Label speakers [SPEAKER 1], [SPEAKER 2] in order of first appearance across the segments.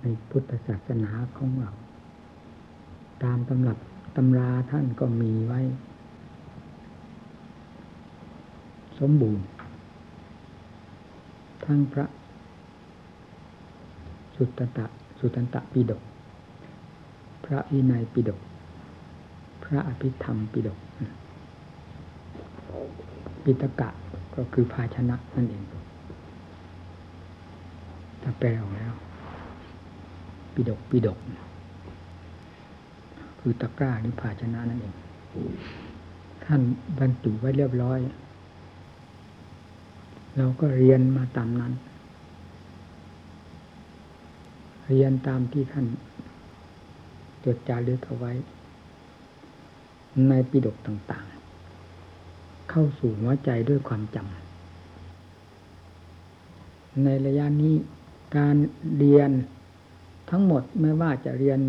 [SPEAKER 1] ในพุทธศาสนาของเรา ตามตำรับตำราท่านก็มีไว้ สมบูรณ์ ทั้งพระ สุตตะสุตันตะปิฎกพระวินัยปิฎกพระอภิธรรมปิฎกปิตกะก็คือภาชนะนั่นเองถ้าแปลออกแล้ว ปิดกปิดก คือตะกร้าหรือภาชนะนั่นเอง ท่านบรรจุไว้เรียบร้อย เราก็เรียนมาตามนั้น เรียนตามที่ท่านจดจารึกเอาไว้ ในปิดกต่างๆ เข้าสู่หัวใจด้วยความจำในระยะนี้การเรียน ทั้งหมดไม่ว่าจะเรียน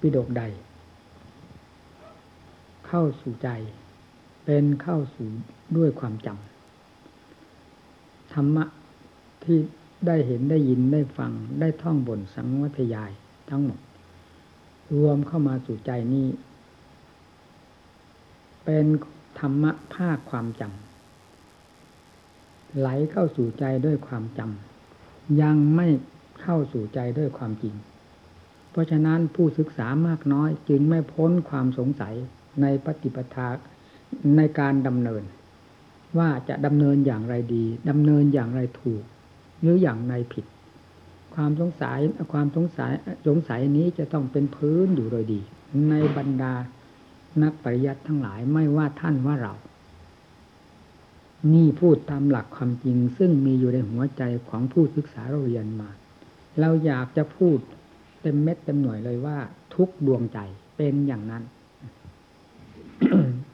[SPEAKER 1] ปิฎกใด เข้าสู่ใจ เป็นเข้าสู่ด้วยความจำธรรมะที่ได้เห็นได้ยินได้ฟังได้ท่องบนสังวัทยายทั้งหมด รวมเข้ามาสู่ใจนี้ เป็นธรรมะภาคความจำไหลเข้าสู่ใจด้วยความจำยังไม่ เข้าสู่ใจด้วยความจริง เพราะฉะนั้นผู้ศึกษามากน้อยจึงไม่พ้นความสงสัยในปฏิปทาในการดำเนิน ว่าจะดำเนินอย่างไรดีดำเนินอย่างไรถูก หรืออย่างไรผิด ความสงสัยความสงสัยสงสัยนี้จะต้องเป็นพื้นอยู่โดยดี ในบรรดานักปริยัติทั้งหลายไม่ว่าท่านว่าเรา นี่พูดตามหลักความจริงซึ่งมีอยู่ในหัวใจของผู้ศึกษาเราเรียนมา เราอยากจะพูดเต็มเม็ดเต็มหน่วยเลยว่า ทุกดวงใจเป็นอย่างนั้น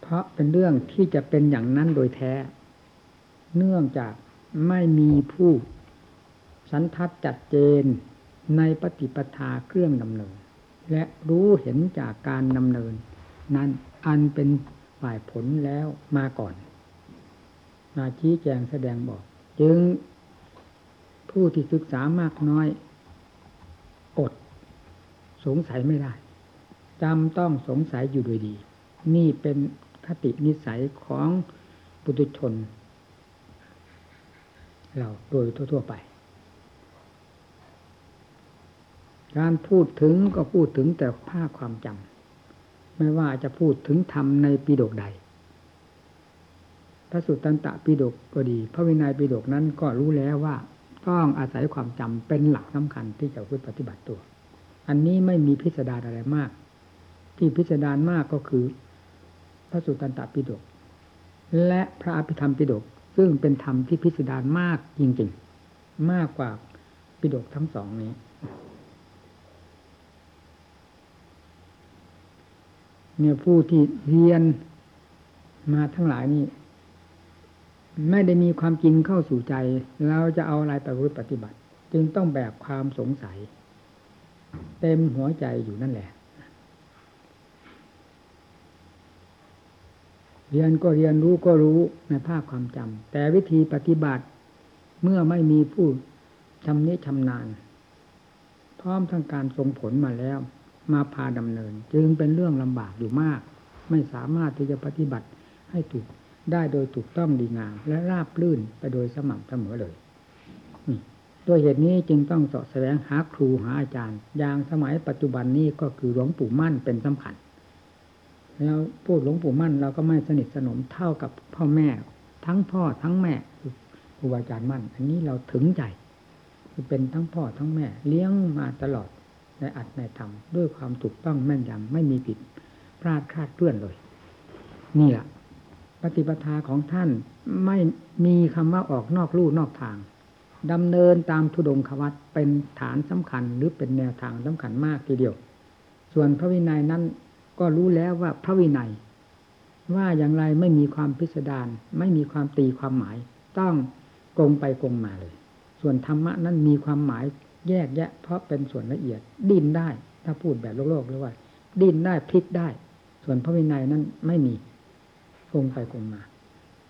[SPEAKER 1] เพราะเป็นเรื่องที่จะเป็นอย่างนั้นโดยแท้ เนื่องจากไม่มีผู้สันทัดจัดเจนในปฏิปทาเครื่องดำเนิน และรู้เห็นจากการดำเนิน นั้นอันเป็นฝ่ายผลแล้วมาก่อน มาชี้แจงแสดงบอก จึงผู้ที่ศึกษามากน้อย อด สงสัยไม่ได้จำต้องสงสัยอยู่โดยดี นี่เป็นคตินิสัยของปุถุชน เราโดยทั่ว ๆ ไป การพูดถึงก็พูดถึงแต่ภาคความจำไม่ว่าจะพูดถึงธรรมในปีดกใดพระสุตตันตะปีดกก็ดี พระวินัยปีดกนั้นก็รู้แล้วว่า ต้องอาศัยความจำเป็นหลักสำคัญที่จะพูดปฏิบัติตัว อันนี้ไม่มีพิสดารอะไรมาก ที่พิสดารมากก็คือ พระสุตตันตปิฎกและพระอภิธรรมปิฎกซึ่งเป็นธรรมที่พิสดารมากจริงๆ มากกว่าปิฎกทั้งสองนี้เนี่ยผู้ที่เรียนมาทั้งหลายนี่ ไม่ได้มีความจริงเข้าสู่ใจ เราจะเอาอะไรไปปฏิบัติ จึงต้องแบกความสงสัย เต็มหัวใจอยู่นั่นแหละ เรียนก็เรียนรู้ก็รู้ในภาคความจำแต่วิธีปฏิบัติเมื่อไม่มีผู้ชำนิชำนาญ พร้อมทั้งการทรงผลมาแล้ว มาพาดำเนิน จึงเป็นเรื่องลำบากอยู่มาก ไม่สามารถที่จะปฏิบัติให้ถูก ได้โดยถูกต้องดีงาม และราบลื่นไปโดยสม่ำเสมอเลยด้วยเหตุนี้จึงต้องสาะแสวงหาครูหาอาจารย์ อย่างสมัยปัจจุบันนี้ก็คือหลวงปู่มั่นเป็นสำคัญ แล้วพูดหลวงปู่มั่นเราก็ไม่สนิทสนมเท่ากับพ่อแม่ ทั้งพ่อทั้งแม่ครูอาจารย์มั่น อันนี้เราถึงใจคือเป็นทั้งพ่อทั้งแม่ เลี้ยงมาตลอดในอัดในธรรมด้วยความถูกต้องแม่นยำไม่มีผิดพลาดคาดเพื่อนเลย นี่แหละ ปฏิปทาของท่านไม่มีคำว่าออกนอกลู่นอกทางดำเนินตามทุดงควัตเป็นฐานสำคัญหรือเป็นแนวทางสำคัญมากทีเดียว ส่วนพระวินัยนั้นก็รู้แล้วว่าพระวินัย ว่าอย่างไรไม่มีความพิสดารไม่มีความตีความหมาย ต้องกงไปกงมาเลย ส่วนธรรมะนั้นมีความหมายแยกแยะ เพราะเป็นส่วนละเอียดดิ้นได้ ถ้าพูดแบบโลกโลกหรือว่า ดิ้นได้พลิกได้ ส่วนพระวินัยนั้นไม่มี คงไปคงมา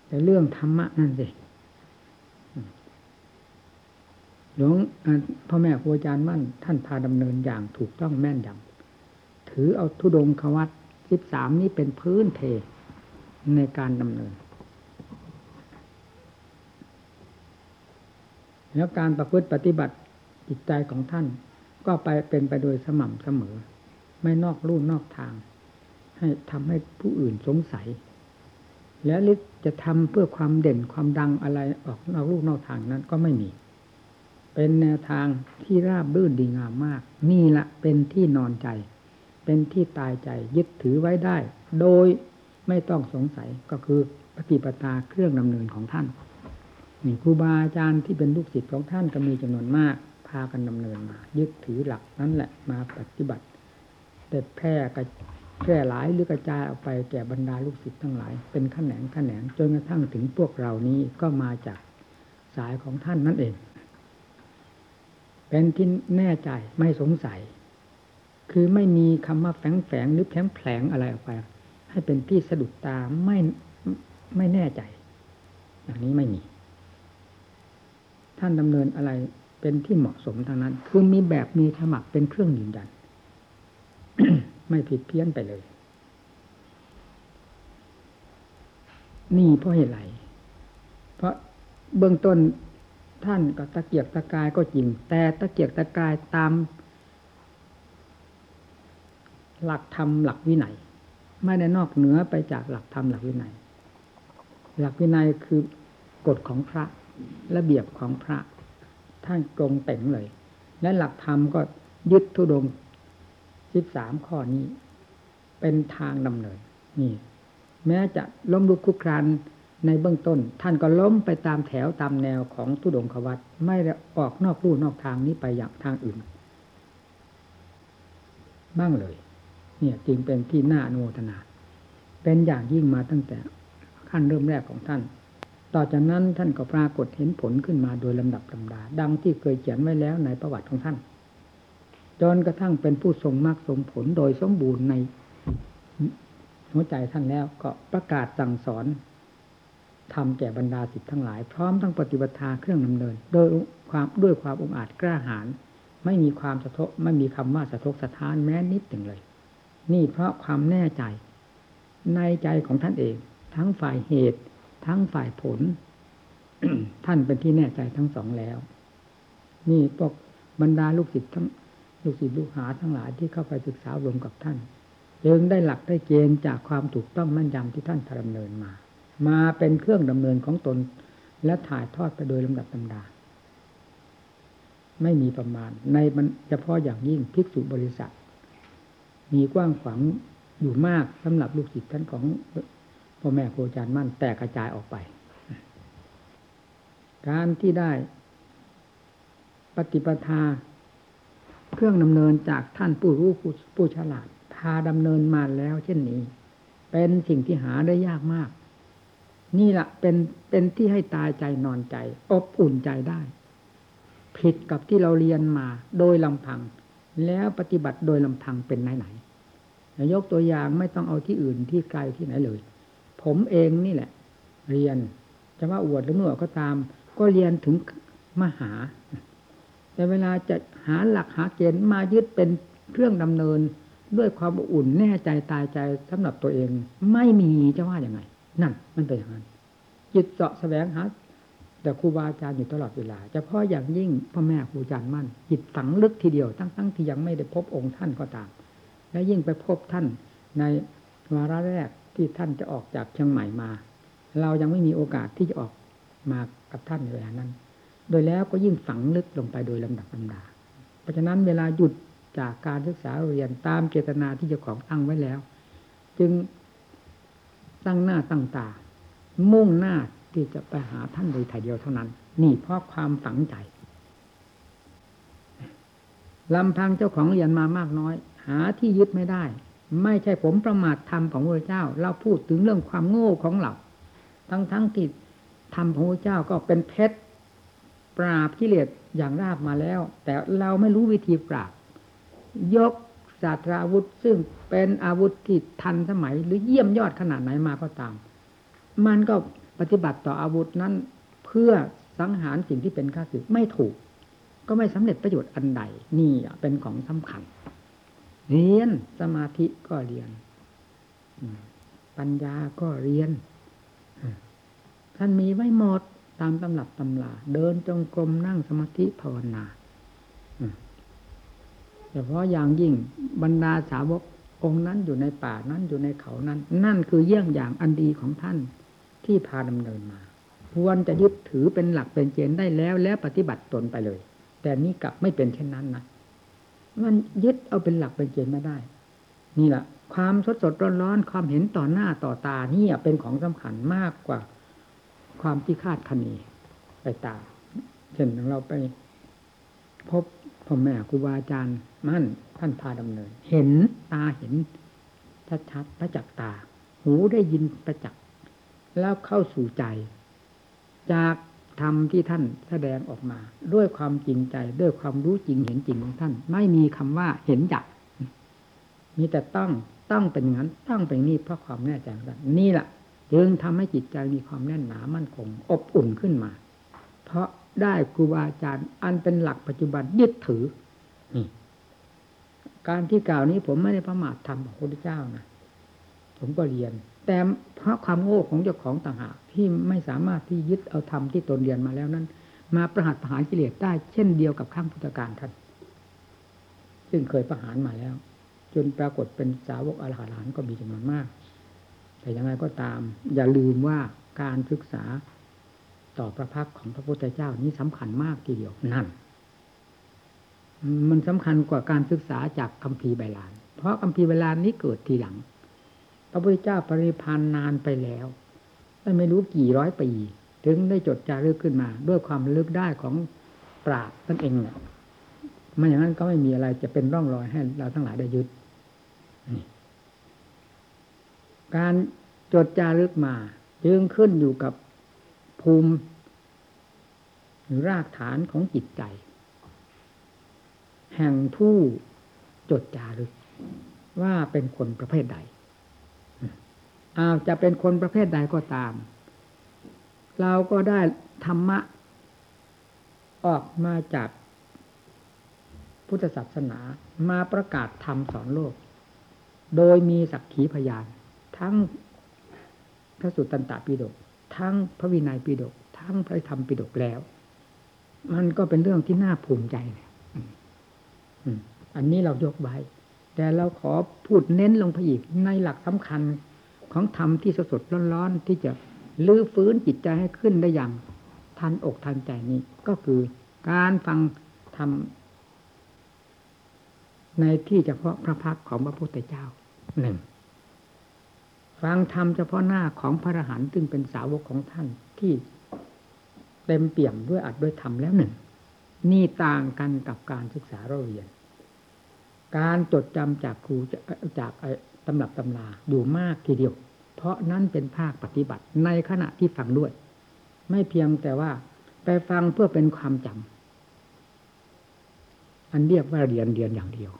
[SPEAKER 1] แต่เรื่องธรรมะนั่นสิหลวงพ่อแม่ครูอาจารย์มั่น ท่านพาดำเนินอย่างถูกต้องแม่นยำถือเอาทุดงควัตสิบสามนี้เป็นพื้นเทในการดำเนิน แล้วการประพฤติปฏิบัติจิตใจของท่าน ก็ไปเป็นไปโดยสม่ำเสมอ ไม่นอกลู่นอกทาง ให้ทำให้ผู้อื่นสงสัย และลิจะทำเพื่อความเด่นความดังอะไรออกนอกลู่นอกทางนั้นก็ไม่มี เป็นแนวทางที่ราบรื่นดีงามมาก นี่ละเป็นที่นอนใจ เป็นที่ตายใจยึดถือไว้ได้ โดยไม่ต้องสงสัยก็คือปฏิปทาเครื่องดำเนินของท่านนี่ครูบาอาจารย์ที่เป็นลูกศิษย์ของท่านก็มีจำนวนมาก พากันดำเนินมา ยึดถือหลักนั้นแหละมาปฏิบัติแต่แพร่กระ แพร่หลายหรือกระจายออกไปแก่บรรดาลูกศิษย์ทั้งหลาย เป็นขแขนงแขนงจนกระทั่งถึงพวกเรานี้ก็มาจากสายของท่านนั่นเอง เป็นที่แน่ใจไม่สงสัย คือไม่มีคำว่าแฝงแฝงหรือแผงแผลงอะไรออกไป ให้เป็นที่สะดุดตาไม่ไม่แน่ใจ อย่างนี้ไม่มี ท่านดำเนินอะไรเป็นที่เหมาะสมทางนั้น คือมีแบบมีฉมักเป็นเครื่องยืนยัน ไม่ผิดเพี้ยนไปเลย นี่เพราะเหตุไร เพราะเบื้องต้นท่านก็ตะเกียกตะกายก็จริง แต่ตะเกียกตะกายตาม หลักธรรมหลักวินัย ไม่ได้นอกเหนือไปจากหลักธรรมหลักวินัย หลักวินัยคือกฎของพระระเบียบของพระท่านตรงเต็งเลย และหลักธรรมก็ยึดทุดง สิบสามข้อนี้ เป็นทางดำเนินนี่แม้จะล้มลุกคุกครานในเบื้องต้น ท่านก็ล้มไปตามแถวตามแนวของทุดงควัตไม่ได้ออกนอกลู่นอกทางนี้ไปอย่างทางอื่น บ้างเลย เนี่ยจึงเป็นที่น่าอนุโมทนา เป็นอย่างยิ่งมาตั้งแต่ขั้นเริ่มแรกของท่าน ต่อจากนั้นท่านก็ปรากฏเห็นผลขึ้นมาโดยลำดับลำดา ดังที่เคยเขียนไว้แล้วในประวัติของท่าน จนกระทั่งเป็นผู้ทรงมรรคทรงผลโดยสมบูรณ์ในหัวใจท่านแล้วก็ประกาศสั่งสอนทำแก่บรรดาสิทธิ์ทั้งหลาย พร้อมทั้งปฏิบัติาเครื่องดำเนิน โดยความด้วยความองอาจกล้าหาญไม่มีความสะทกไม่มีคำว่าสะทกสะท้านแม้นิดหนึ่งเลย นี่เพราะความแน่ใจ ในใจของท่านเอง ทั้งฝ่ายเหตุ ทั้งฝ่ายผล ท่านเป็นที่แน่ใจทั้งสองแล้ว นี่พวกบรรดาลูกศิษย์ทั้ง ลูกศิษย์ลูกหาทั้งหลายที่เข้าไปศึกษารวมกับท่านจึงได้หลักได้เกณฑ์จากความถูกต้องมั่นยำที่ท่านดำเนินมา มาเป็นเครื่องดำเนินของตน และถ่ายทอดไปโดยลำดับลำดา ไม่มีประมาณ ในเฉพาะอย่างยิ่งภิกษุบริษัท มีกว้างขวางอยู่มากสำหรับลูกศิษย์ท่านของพ่อแม่ครูอาจารย์มั่นแตกกระจายออกไป การที่ได้ปฏิปทา เครื่องดำเนินจากท่านผู้รู้ผู้ฉลาด พาดำเนินมาแล้วเช่นนี้ เป็นสิ่งที่หาได้ยากมาก นี่แหละเป็นเป็นที่ให้ตายใจนอนใจ อบอุ่นใจได้ ผิดกับที่เราเรียนมาโดยลำพัง แล้วปฏิบัติโดยลำพังเป็นไหนไหนยกตัวอย่างไม่ต้องเอาที่อื่นที่ไกลที่ไหนเลย ผมเองนี่แหละ เรียนจะว่าอวดหรือเมื่อก็ตาม ก็เรียนถึงมหา แต่เวลาจะหาหลักหาเกณฑ์มายึดเป็นเครื่องดำเนิน ด้วยความอุ่นแน่ใจตายใจสำหรับตัวเอง ไม่มีจะว่าอย่างไง นั่นมันเป็นอย่างนั้นจิตเจาะแสวงหาแต่ครูบาอาจารย์อยู่ตลอดเวลาเฉพาะอย่างยิ่งพ่อแม่ครูอาจารย์มั่น จิตฝังลึกทีเดียวทั้งๆทที่ยังไม่ได้พบองค์ท่านก็ตาม และยิ่งไปพบท่านในวาระแรกที่ท่านจะออกจากเชียงใหม่มา เรายังไม่มีโอกาสที่จะออกมากับท่านในเวลานั้น โดยแล้วก็ยิ่งฝังลึกลงไปโดยลำดับลำดา เพราะฉะนั้นเวลาหยุดจากการศึกษาเรียนตามเจตนาที่เจ้าของตั้งไว้แล้ว จึงตั้งหน้าตั้งตา มุ่งหน้าที่จะไปหาท่านโดยถ่ายเดียวเท่านั้น นี่เพราะความฝังใจลำพังเจ้าของเรียนมามากน้อย หาที่ยึดไม่ได้ ไม่ใช่ผมประมาทธรรมของพระเจ้า เราพูดถึงเรื่องความโง่ของเรา ทั้งทั้งที่ธรรมของพระเจ้าก็เป็นเพชร ปราบกิเลสอย่างราบมาแล้ว แต่เราไม่รู้วิธีปราบ ยกศาสตราวุธ ซึ่งเป็นอาวุธที่ทันสมัย หรือเยี่ยมยอดขนาดไหนมาก็ตาม มันก็ปฏิบัติต่ออาวุธนั้น เพื่อสังหารสิ่งที่เป็นข้าศึกไม่ถูก ก็ไม่สำเร็จประโยชน์อันใด นี่เป็นของสำคัญ เรียนสมาธิก็เรียน ปัญญาก็เรียนท่านมีไว้หมดามตำรับตำลาเดินจงกรมนั่งสมาธิภาวนาเฉพาะอย่างยิ่งบรรดาสาวกองค์นั้นอยู่ในป่านั้นอยู่ในเขานั้น นั่นคือเยี่ยงอย่างอันดีของท่านที่พาดำเนินมา ควรจะยึดถือเป็นหลักเป็นเกณฑ์ได้แล้วแล้วปฏิบัติตนไปเลย แต่นี้กลับไม่เป็นเช่นนั้นนะมันยึดเอาเป็นหลักเป็นเกณฑ์ไม่ได้ นี่แหละความสดสดร้อนร้อนความเห็นต่อหน้าต่อตานี่เป็นของสำคัญมากกว่า ความที่คาดคะเนไปตามเช่นเราไป พบพ่อแม่ครูบาอาจารย์มั่นท่านพาดำเนิน เห็นตาเห็นชัดๆประจักษ์ตา หูได้ยินประจักษ์แล้วเข้าสู่ใจ จากธรรมที่ท่านแสดงออกมา ด้วยความจริงใจ ด้วยความรู้จริงเห็นจริงของท่าน ไม่มีคำว่าเห็นจักมีแต่ต้องต้องเป็นงั้นต้องเป็นนี่เพราะความแน่ใจของท่านนี่แหละ จึงทำให้จิตใจมีความแน่นหนามั่นคง อบอุ่นขึ้นมา เพราะได้ครูบาอาจารย์อันเป็นหลักปัจจุบันยึดถือนี่การที่กล่าวนี้ผมไม่ได้ประมาททำของพระพุทธเจ้านะผมก็เรียน แต่เพราะความโง่ของเจ้าของต่างหากที่ไม่สามารถที่ยึดเอาธรรมที่ตนเรียนมาแล้วนั้น มาประหัตประหารกิเลสได้เช่นเดียวกับข้างพุทธการท่านซึ่งเคยประหารมาแล้ว จนปรากฏเป็นสาวกอรหันต์ก็มีจำนวนมาก แต่ยังไงก็ตาม อย่าลืมว่าการศึกษาต่อพระพักของพระพุทธเจ้านี้สำคัญมากทีเดียวนั่น มันสำคัญกว่าการศึกษาจากคัมภีร์ใบลาน เพราะคัมภีร์ใบลานนี้เกิดทีหลัง พระพุทธเจ้าปริพันธ์นานไปแล้วไม่รู้กี่ร้อยปีถึงได้จดจารึกขึ้นมา ด้วยความลึกได้ของปราบนั่นเองเนี่ยไม่อย่างนั้นก็ไม่มีอะไรจะเป็นร่องรอยให้เราทั้งหลายได้ยึด การจดจารึกมา จึงขึ้นอยู่กับภูมิ หรือรากฐานของจิตใจ แห่งผู้จดจารึก ว่าเป็นคนประเภทใดอาจะเป็นคนประเภทใดก็ตาม เราก็ได้ธรรมะ ออกมาจากพุทธศาสนามาประกาศธรรมสอนโลก โดยมีสักขีพยาน ทั้งพระสุตตันตปิฎกทั้งพระวินัยปิฎกทั้งพระธรรมปิฎกแล้ว มันก็เป็นเรื่องที่น่าภูมิใจเนี่ยอันนี้เรายกไว้ แต่เราขอพูดเน้นลงไปอีกในหลักสำคัญของธรรมที่สดสดร้อนๆที่จะลื้อฟื้นจิตใจให้ขึ้นได้อย่างทันอกทันใจนี้ ก็คือการฟังธรรมในที่เฉพาะพระพักของพระพุทธเจ้าหนึ่ง ฟังธรรมเฉพาะหน้าของพระอรหันต์ซึ่งเป็นสาวกของท่านที่เต็มเปี่ยมด้วยอัดด้วยธรรมแล้วหนึ่ง นี่ต่างกันกับการศึกษาเราเรียน การจดจำจากครูจากตำรับตำราอยู่มากทีเดียว เพราะนั้นเป็นภาคปฏิบัติในขณะที่ฟังด้วย ไม่เพียงแต่ว่าไปฟังเพื่อเป็นความจำอันเรียกว่าเรียนเรียนอย่างเดียว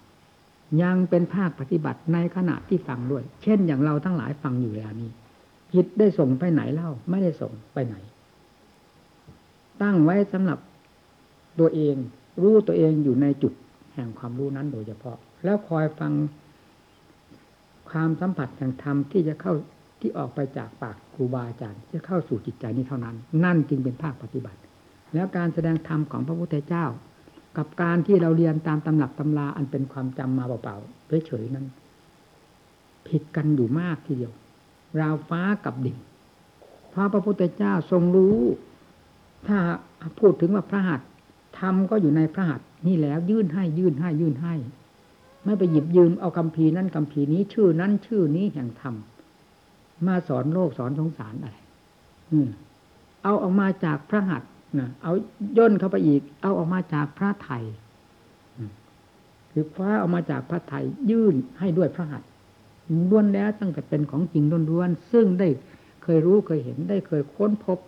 [SPEAKER 1] ยังเป็นภาคปฏิบัติในขณะที่ฟังด้วย เช่นอย่างเราทั้งหลายฟังอยู่เวลานี้จิตได้ส่งไปไหนเล่า ไม่ได้ส่งไปไหน ตั้งไว้สำหรับตัวเอง รู้ตัวเองอยู่ในจุดแห่งความรู้นั้นโดยเฉพาะ แล้วคอยฟังความสัมผัสแห่งธรรมที่จะเข้าที่ออกไปจากปากครูบาอาจารย์จะเข้าสู่จิตใจนี้เท่านั้น นั่นจึงเป็นภาคปฏิบัติ แล้วการแสดงธรรมของพระพุทธเจ้า กับการที่เราเรียนตามตำหนักตำราอันเป็นความจำมาเปล่าๆเฉยๆนั้น ผิดกันอยู่มากทีเดียว ราวฟ้ากับดินพระพระพุทธเจ้าทรงรู้ ถ้าพูดถึงว่าพระหัตธรรมก็อยู่ในพระหัตนี่แล้ว ยื่นให้ยื่นให้ยื่นให้ ไม่ไปหยิบยืมเอาคำพีนั้นคำพีนี้ ชื่อนั้นชื่อนี้แห่งธรรมมาสอนโลกสอนสงสารอะไรอืมเอาออกมาจากพระหัต นะเอาย่นเข้าไปอีก เอาออกมาจากพระไทยคือคว้าออกมาจากพระไทยยื่นให้ด้วยพระหัตถ์ล้วนแล้วตั้งแต่เป็นของจริงล้วนๆซึ่งได้เคยรู้เคยเห็นได้เคยค้นพบ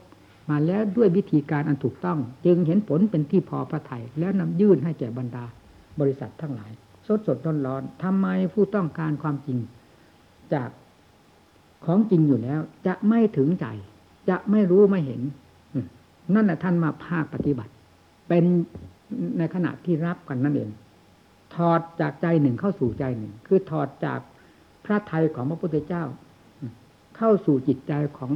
[SPEAKER 1] มาแล้วด้วยวิธีการอันถูกต้อง จึงเห็นผลเป็นที่พอพระไทยแล้วนำยื่นให้แก่บรรดา บริษัททั้งหลาย สดสดร้อนร้อนทำไมผู้ต้องการความจริง จากของจริงอยู่แล้ว จะไม่ถึงใจ จะไม่รู้ไม่เห็น นั่นแหละท่านมาภาคปฏิบัติ เป็นในขณะที่รับกันนั่นเอง ถอดจากใจหนึ่งเข้าสู่ใจหนึ่ง คือถอดจากพระไทยของพระพุทธเจ้า เข้าสู่จิตใจของ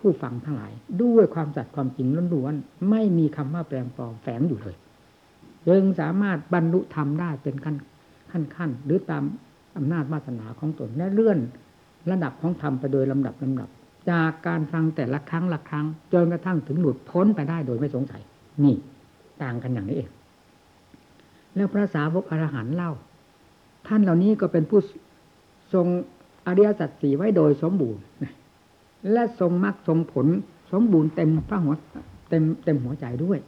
[SPEAKER 1] ผู้ฟังทั้งหลาย ด้วยความสัตย์ความจริงล้วนๆไม่มีคำว่าแปลงปลอมแฝงอยู่เลยจึงสามารถบรรลุธรรมได้เป็นขั้นขั้นขั้นหรือตามอำนาจวาสนาของตนและเลื่อนระดับของธรรมไปโดยลำดับลำดับ จากการฟังแต่ละครั้งละครั้ง จนกระทั่งถึงหลุดพ้นไปได้โดยไม่สงสัย นี่ต่างกันอย่างนี้เอง แล้วพระสาวกอรหันเล่า ท่านเหล่านี้ก็เป็นผู้ทรงอริยสัจสี่ไว้โดยสมบูรณ์และทรงมรรคทรงผลสมบูรณ์เต็มพระหัวเต็มเต็มหัวใจด้วย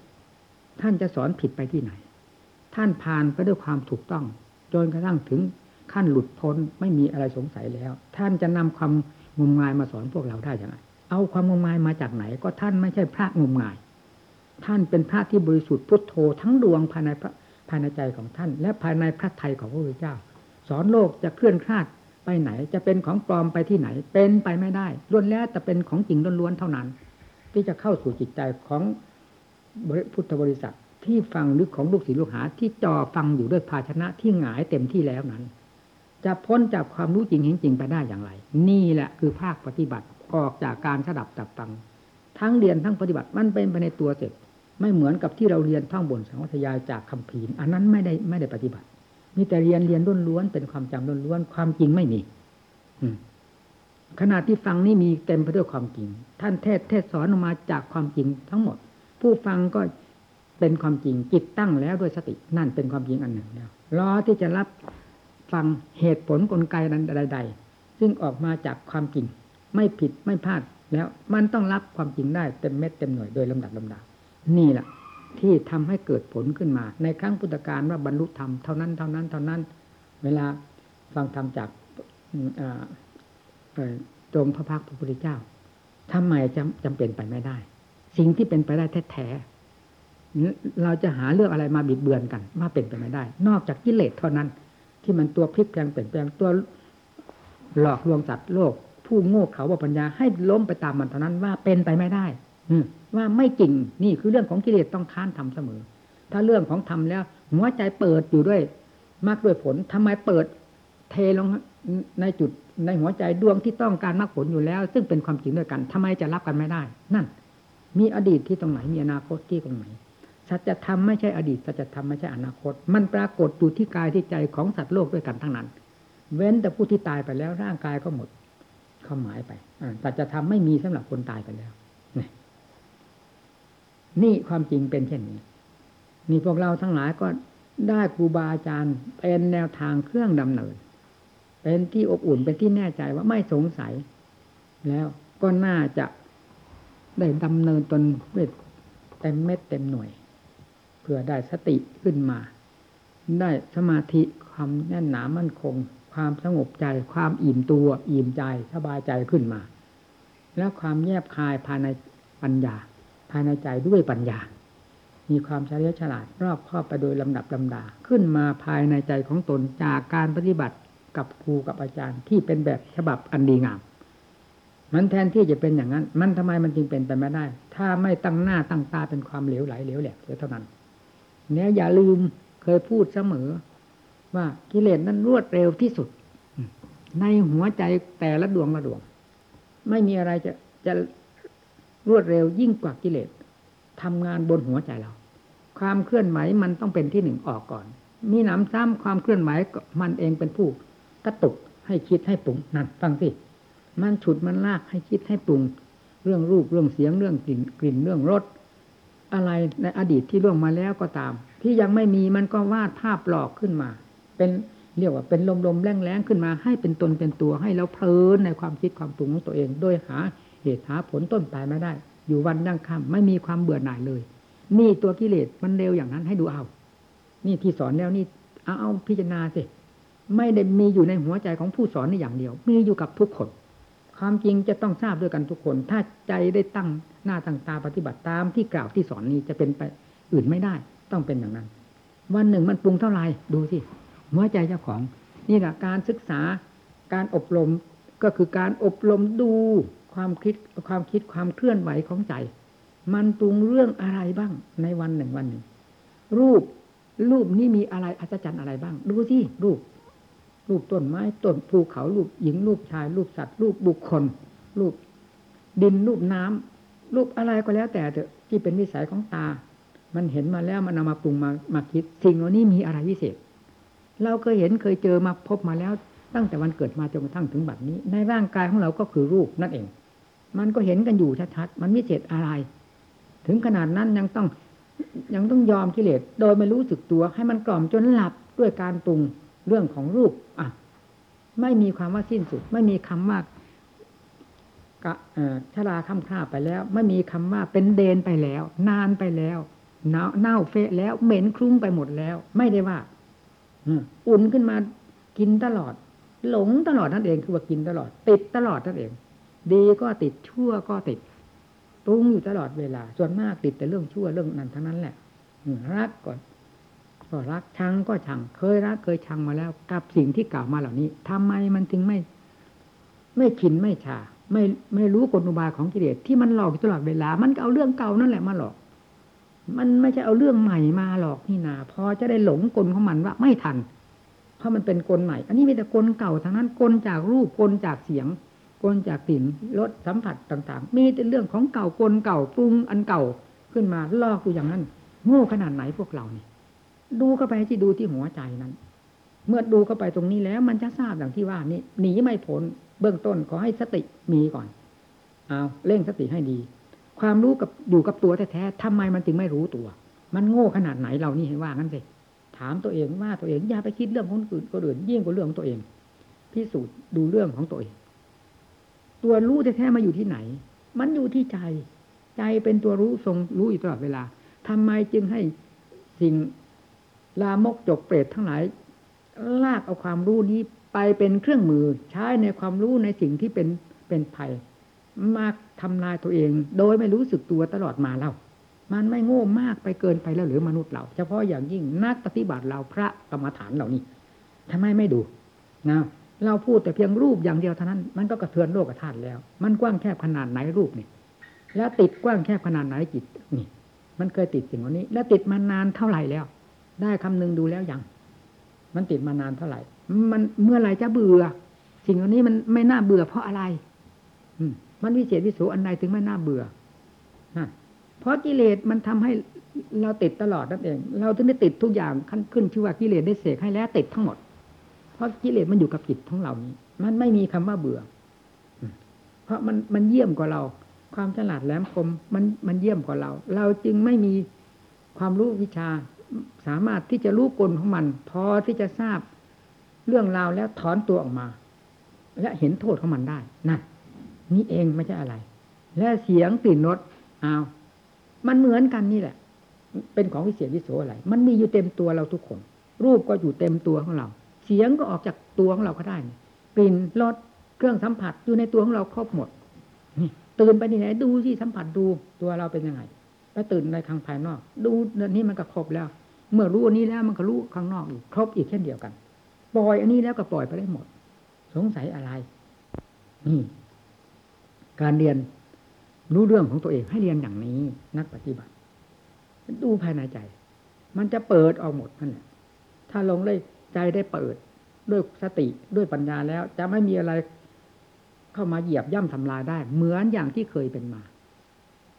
[SPEAKER 1] ท่านจะสอนผิดไปที่ไหน ท่านผ่านไปด้วยความถูกต้อง จนกระทั่งถึงขั้นหลุดพ้นไม่มีอะไรสงสัยแล้ว ท่านจะนำความ งมงายมาสอนพวกเราได้ยังไงเอาความงมงายมาจากไหน ก็ท่านไม่ใช่พระงมงาย ท่านเป็นพระที่บริสุทธิ์พุทโธทั้งดวงภายในพระภายในใจของท่าน และภายในพระไทยของพระพุทธเจ้า สอนโลกจะเคลื่อนคลาดไปไหน จะเป็นของปลอมไปที่ไหน เป็นไปไม่ได้ล้วนแล้วแต่เป็นของจริงล้วนๆเท่านั้น ที่จะเข้าสู่จิตใจของพุทธบริษัทที่ฟังหรือของลูกศิษย์ลูกหาที่จ่อฟังอยู่ด้วยภาชนะที่หงายเต็มที่แล้วนั้น จะพ้นจากความรู้จริงเห็นจริงไปได้อย่างไร นี่แหละคือภาคปฏิบัติออกจากการสดับตับฟัง ทั้งเรียนทั้งปฏิบัติมันเป็นไปในตัวเสร็จ ไม่เหมือนกับที่เราเรียนท่องบนสังวัตยายจากคำผีอันนั้นไม่ได้ไม่ได้ปฏิบัติมีแต่เรียนเรียนล้วนๆเป็นความจำล้วนๆความจริงไม่มีอืขณะที่ฟังนี่มีเต็มไปด้วยความจริง ท่านเทศเทศสอนออกมาจากความจริงทั้งหมด ผู้ฟังก็เป็นความจริงจิตตั้งแล้วด้วยสตินั่นเป็นความจริงอันหนึ่งแล้วรอที่จะรับ ฟังเหตุผลกลไกนั้นใด ๆ ซึ่งออกมาจากความจริง ไม่ผิดไม่พลาดแล้วมันต้องรับความจริงได้เต็มเม็ดเต็มหน่วยโดยลำดับลำดานี่แหละที่ทำให้เกิดผลขึ้นมา ในครั้งพุทธกาลว่าบรรลุธรรมเท่านั้นเท่านั้นเท่านั้น เวลาฟังธรรมจากตรงพระพักพระพุทธเจ้าทำไมจำจำเป็นไปไม่ได้ สิ่งที่เป็นไปได้แท้ๆเราจะหาเรื่องอะไรมาบิดเบือนกันว่าเป็นไปไม่ได้ นอกจากกิเลสเท่านั้น ที่มันตัวพลิกแปลงเปลี่ยนแปลงตัวหลอกลวงสัตว์โลก ผู้โง่เขาว่าปัญญาให้ล้มไปตามมันเท่านั้นว่าเป็นไปไม่ได้ อืว่าไม่จริงนี่คือเรื่องของกิเลสต้องค้านทำเสมอ ถ้าเรื่องของทำแล้ว หัวใจเปิดอยู่ด้วยมากด้วยผลทำไมเปิดเทลงในจุดในหัวใจดวงที่ต้องการมรรคผลอยู่แล้ว ซึ่งเป็นความจริงด้วยกันทำไมจะรับกันไม่ได้ นั่น มีอดีตที่ตรงไหนมีอนาคตที่ตรงไหน สัจธรรมไม่ใช่อดีตสัจธรรมไม่ใช่อนาคต มันปรากฏอยู่ที่กายที่ใจของสัตว์โลกด้วยกันทั้งนั้น เว้นแต่ผู้ที่ตายไปแล้วร่างกายก็หมดความหมายไปสัจธรรมไม่มีสำหรับคนตายไปแล้วนี่ความจริงเป็นเช่นนี้นี่พวกเราทั้งหลายก็ได้ครูบาอาจารย์เป็นแนวทางเครื่องดำเนิน เป็นที่อบอุ่นเป็นที่แน่ใจว่าไม่สงสัย แล้วก็น่าจะได้ดำเนินตนเวทเต็มเม็ดเต็มหน่วย พื่อได้สติขึ้นมา ได้สมาธิความแน่นหนามั่นคง ความสงบใจ ความอิ่มตัวอิ่มใจสบายใจขึ้นมา แล้วความแยบคายภายในปัญญา ภายในใจด้วยปัญญา มีความเฉลียวฉลาดรอบครอบไปโดยลำดับลำดา ขึ้นมาภายในใจของตนจากการปฏิบัติกับครูกับอาจารย์ที่เป็นแบบฉบับอันดีงาม มันแทนที่จะเป็นอย่างนั้น มันทำไมมันจึงเป็นไปไม่ได้ ถ้าไม่ตั้งหน้าตั้งตาเป็นความเหลวไหลเหลวแหลกเท่านั้น เนี้ยอย่าลืมเคยพูดเสมอ ว่ากิเลสนั้นรวดเร็วที่สุด ในหัวใจแต่ละดวงละดวง ไม่มีอะไรจะจะรวดเร็วยิ่งกว่ากิเลสทำงานบนหัวใจเรา ความเคลื่อนไหวมันต้องเป็นที่หนึ่งออกก่อน มีหนำซ้ำความเคลื่อนไหวมันเองเป็นผู้กระตุกให้คิดให้ปรุงนั่นฟังสิมันฉุดมันลากให้คิดให้ปรุง เรื่องรูปเรื่องเสียงเรื่องกลิ่นกลิ่นเรื่องรส อะไรในอดีตที่ล่วงมาแล้วก็ตาม ที่ยังไม่มีมันก็วาดภาพหลอกขึ้นมา เป็นเรียกว่าเป็นลมๆแรงๆขึ้นมา ให้เป็นตนเป็นตัวให้เราเพลินในความคิดความปรุงของตัวเอง โดยหาเหตุหาผลต้นปลายไม่ได้ อยู่วันนั่งค่ำไม่มีความเบื่อหน่ายเลย นี่ตัวกิเลสมันเร็วอย่างนั้นให้ดูเอา นี่ที่สอนแล้วนี่เอาเอาพิจารณาสิไม่ได้มีอยู่ในหัวใจของผู้สอนนี่อย่างเดียว มีอยู่กับทุกคน ความจริงจะต้องทราบด้วยกันทุกคน ถ้าใจได้ตั้ง หน้าตั้งตาปฏิบัติตามที่กล่าวที่สอนนี้จะเป็นไปอื่นไม่ได้ ต้องเป็นอย่างนั้น วันหนึ่งมันปรุงเท่าไหร่ดูสิหัวใจเจ้าของ นี่แหละการศึกษาการอบรมก็คือการอบรมดูความคิดความคิดความเคลื่อนไหวของใจ มันปรุงเรื่องอะไรบ้างในวันหนึ่งวันหนึ่ง รูปรูปนี้มีอะไรอัศจรรย์อะไรบ้าง ดูสิรูป รูปต้นไม้ต้นภูเขารูปหญิงรูปชายรูปสัตว์รูปบุคคลรูปดินรูปน้ำ รูปอะไรก็แล้วแต่เถอะที่เป็นวิสัยของตา มันเห็นมาแล้วมันเอามาปรุงมามาคิด สิ่งเหล่านี้มีอะไรวิเศษ เราเคยเห็นเคยเจอมาพบมาแล้ว ตั้งแต่วันเกิดมาจนกระทั่งถึงบัดนี้ ในร่างกายของเราก็คือรูปนั่นเอง มันก็เห็นกันอยู่ชัดๆมันวิเศษอะไร ถึงขนาดนั้นยังต้องยังต้องยอมกิเลสโดยไม่รู้สึกตัว ให้มันกล่อมจนหลับด้วยการปรุงเรื่องของรูปอะไม่มีความว่าสิ้นสุด ไม่มีคำว่าก ชราค่ำค่าไปแล้ว ไม่มีคำว่าเป็นเดนไปแล้ว นานไปแล้วเน่าเน่าเฟะแล้ว เหม็นคลุ้งไปหมดแล้ว ไม่ได้ว่าอุ่นขึ้นมากินตลอด หลงตลอดนั่นเองคือว่ากินตลอด ติดตลอดนั่นเอง ดีก็ติดชั่วก็ติดปรุงอยู่ตลอดเวลา ส่วนมากติดแต่เรื่องชั่วเรื่องนั้นทั้งนั้นแหละรักก่อนก็รักชังก็ชัง เคยรักเคยชังมาแล้ว กับสิ่งที่กล่าวมาเหล่านี้ทำไมมันถึงไม่ ไม่ขินไม่ชา ไม่ไม่รู้กลอุบายของกิเลสที่มันหลอกตลอดเวลา มันก็เอาเรื่องเก่านั่นแหละมาหลอก มันไม่ใช่เอาเรื่องใหม่มาหลอกนี่นาพอจะได้หลงกลของมันว่าไม่ทัน เพราะมันเป็นกลใหม่ อันนี้มีแต่กลเก่าทั้งนั้นกลจากรูปกลจากเสียง กลจากกลิ่นรสสัมผัสต่าง ๆ มีแต่เรื่องของเก่ากลเก่าปรุงอันเก่าขึ้นมาลอกอยู่อย่างนั้นโง่ขนาดไหนพวกเรานี่ดูเข้าไปที่ดูที่หัวใจนั้น เมื่อดูเข้าไปตรงนี้แล้ว มันจะทราบอย่างที่ว่านี่หนีไม่พ้น เบื้องต้นขอให้สติมีก่อนเอาเร่งสติให้ดี ความรู้กับอยู่กับตัวแท้ๆทำไมมันจึงไม่รู้ตัว มันโง่ขนาดไหนเรานี่ให้ว่างั้นสิถามตัวเองว่าตัวเองอย่าไปคิดเรื่องคนอื่นคนอื่นยิ่งกว่าเรื่องของตัวเองพิสูจน์ดูเรื่องของตัวเอง ตัวรู้แท้ๆมาอยู่ที่ไหน มันอยู่ที่ใจ ใจเป็นตัวรู้ทรงรู้อยู่ตลอดเวลาทำไมจึงให้สิ่งลามกจกเปรตทั้งหลาย ลากเอาความรู้นี้ ไปเป็นเครื่องมือใช้ในความรู้ในสิ่งที่เป็นเป็นภัย มากทำลายตัวเอง โดยไม่รู้สึกตัวตลอดมาเล่ามันไม่โง่มากไปเกินไปแล้วหรือมนุษย์เรา เฉพาะอย่างยิ่งนักปฏิบัติเราพระกรรมฐานเหล่านี้ทำไมไม่ดูนะเราพูดแต่เพียงรูปอย่างเดียวเท่านั้น มันก็กระเทือนโลกธาตุแล้ว มันกว้างแคบขนาดไหนรูปนี่แล้วติดกว้างแคบขนาดไหนจิตนี่ มันเคยติดสิ่งนี้ แล้วติดมานานเท่าไหร่แล้ว ได้คำนึงดูแล้วยังมันติดมานานเท่าไหร่ มันเมื่อไรจะเบื่อ สิ่งนี้มันไม่น่าเบื่อเพราะอะไร อืมันวิเศษวิโสอันใดถึงไม่น่าเบื่อเพราะกิเลสมันทำให้เราติดตลอดนั่นเอง เราถึงได้ติดทุกอย่างขั้นขึ้นชื่อว่ากิเลสได้เสกให้แล้วติดทั้งหมด เพราะกิเลสมันอยู่กับจิตของเรานี้ มันไม่มีคำว่าเบื่อ เพราะมันมันเยี่ยมกว่าเรา ความฉลาดแหลมคมมันมันเยี่ยมกว่าเรา เราจึงไม่มีความรู้วิชา สามารถที่จะรู้กลของมัน พอที่จะทราบ เรื่องราวแล้วถอนตัวออกมา และเห็นโทษของมันได้นั่นนี่เองไม่ใช่อะไร และเสียงกลิ่นรสอ้าวมันเหมือนกันนี่แหละ เป็นของวิเศษวิโสอะไร มันมีอยู่เต็มตัวเราทุกคน รูปก็อยู่เต็มตัวของเรา เสียงก็ออกจากตัวของเราก็ได้กลิ่นรสเครื่องสัมผัสอยู่ในตัวของเราครบหมดนี่ตื่นไปที่ไหนดูสิสัมผัสดูตัวเราเป็นยังไงแล้วตื่นในทางภายนอก ดูนี่มันก็ครบแล้ว เมื่อรู้อันนี้แล้วมันก็รู้ข้างนอกอีกครบอีกเช่นเดียวกัน ปล่อยอันนี้แล้วก็ปล่อยไปได้หมด สงสัยอะไรนี่การเรียนรู้เรื่องของตัวเองให้เรียนอย่างนี้ นักปฏิบัติดูภายในใจ มันจะเปิดออกหมดนั่นแหละถ้าลงเลยใจได้เปิด ด้วยสติด้วยปัญญาแล้ว จะไม่มีอะไรเข้ามาเหยียบย่ำทำลายได้ เหมือนอย่างที่เคยเป็นมา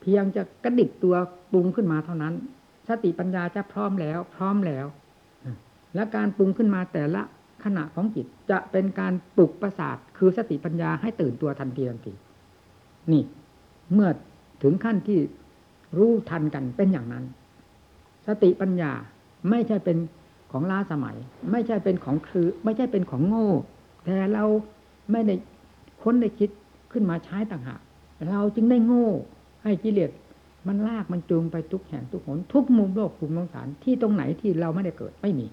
[SPEAKER 1] เพียงจะกระดิกตัวปรุงขึ้นมาเท่านั้น สติปัญญาจะพร้อมแล้ว พร้อมแล้ว และการปรุงขึ้นมาแต่ละ ขณะของจิตจะเป็นการปลุกประสาทคือสติปัญญาให้ตื่นตัวทันทีทันที นี่ เมื่อถึงขั้นที่รู้ทันกันเป็นอย่างนั้น สติปัญญาไม่ใช่เป็นของล้าสมัย ไม่ใช่เป็นของคือ ไม่ใช่เป็นของโง่ แต่เราไม่ได้ค้นได้คิดขึ้นมาใช้ต่างหากเราจึงได้โง่ ให้กิเลสมันลากมันจูงไปทุกแห่งทุกหนทุกมุมโลกภูมิสงสารที่ตรงไหนที่เราไม่ได้เกิดไม่มี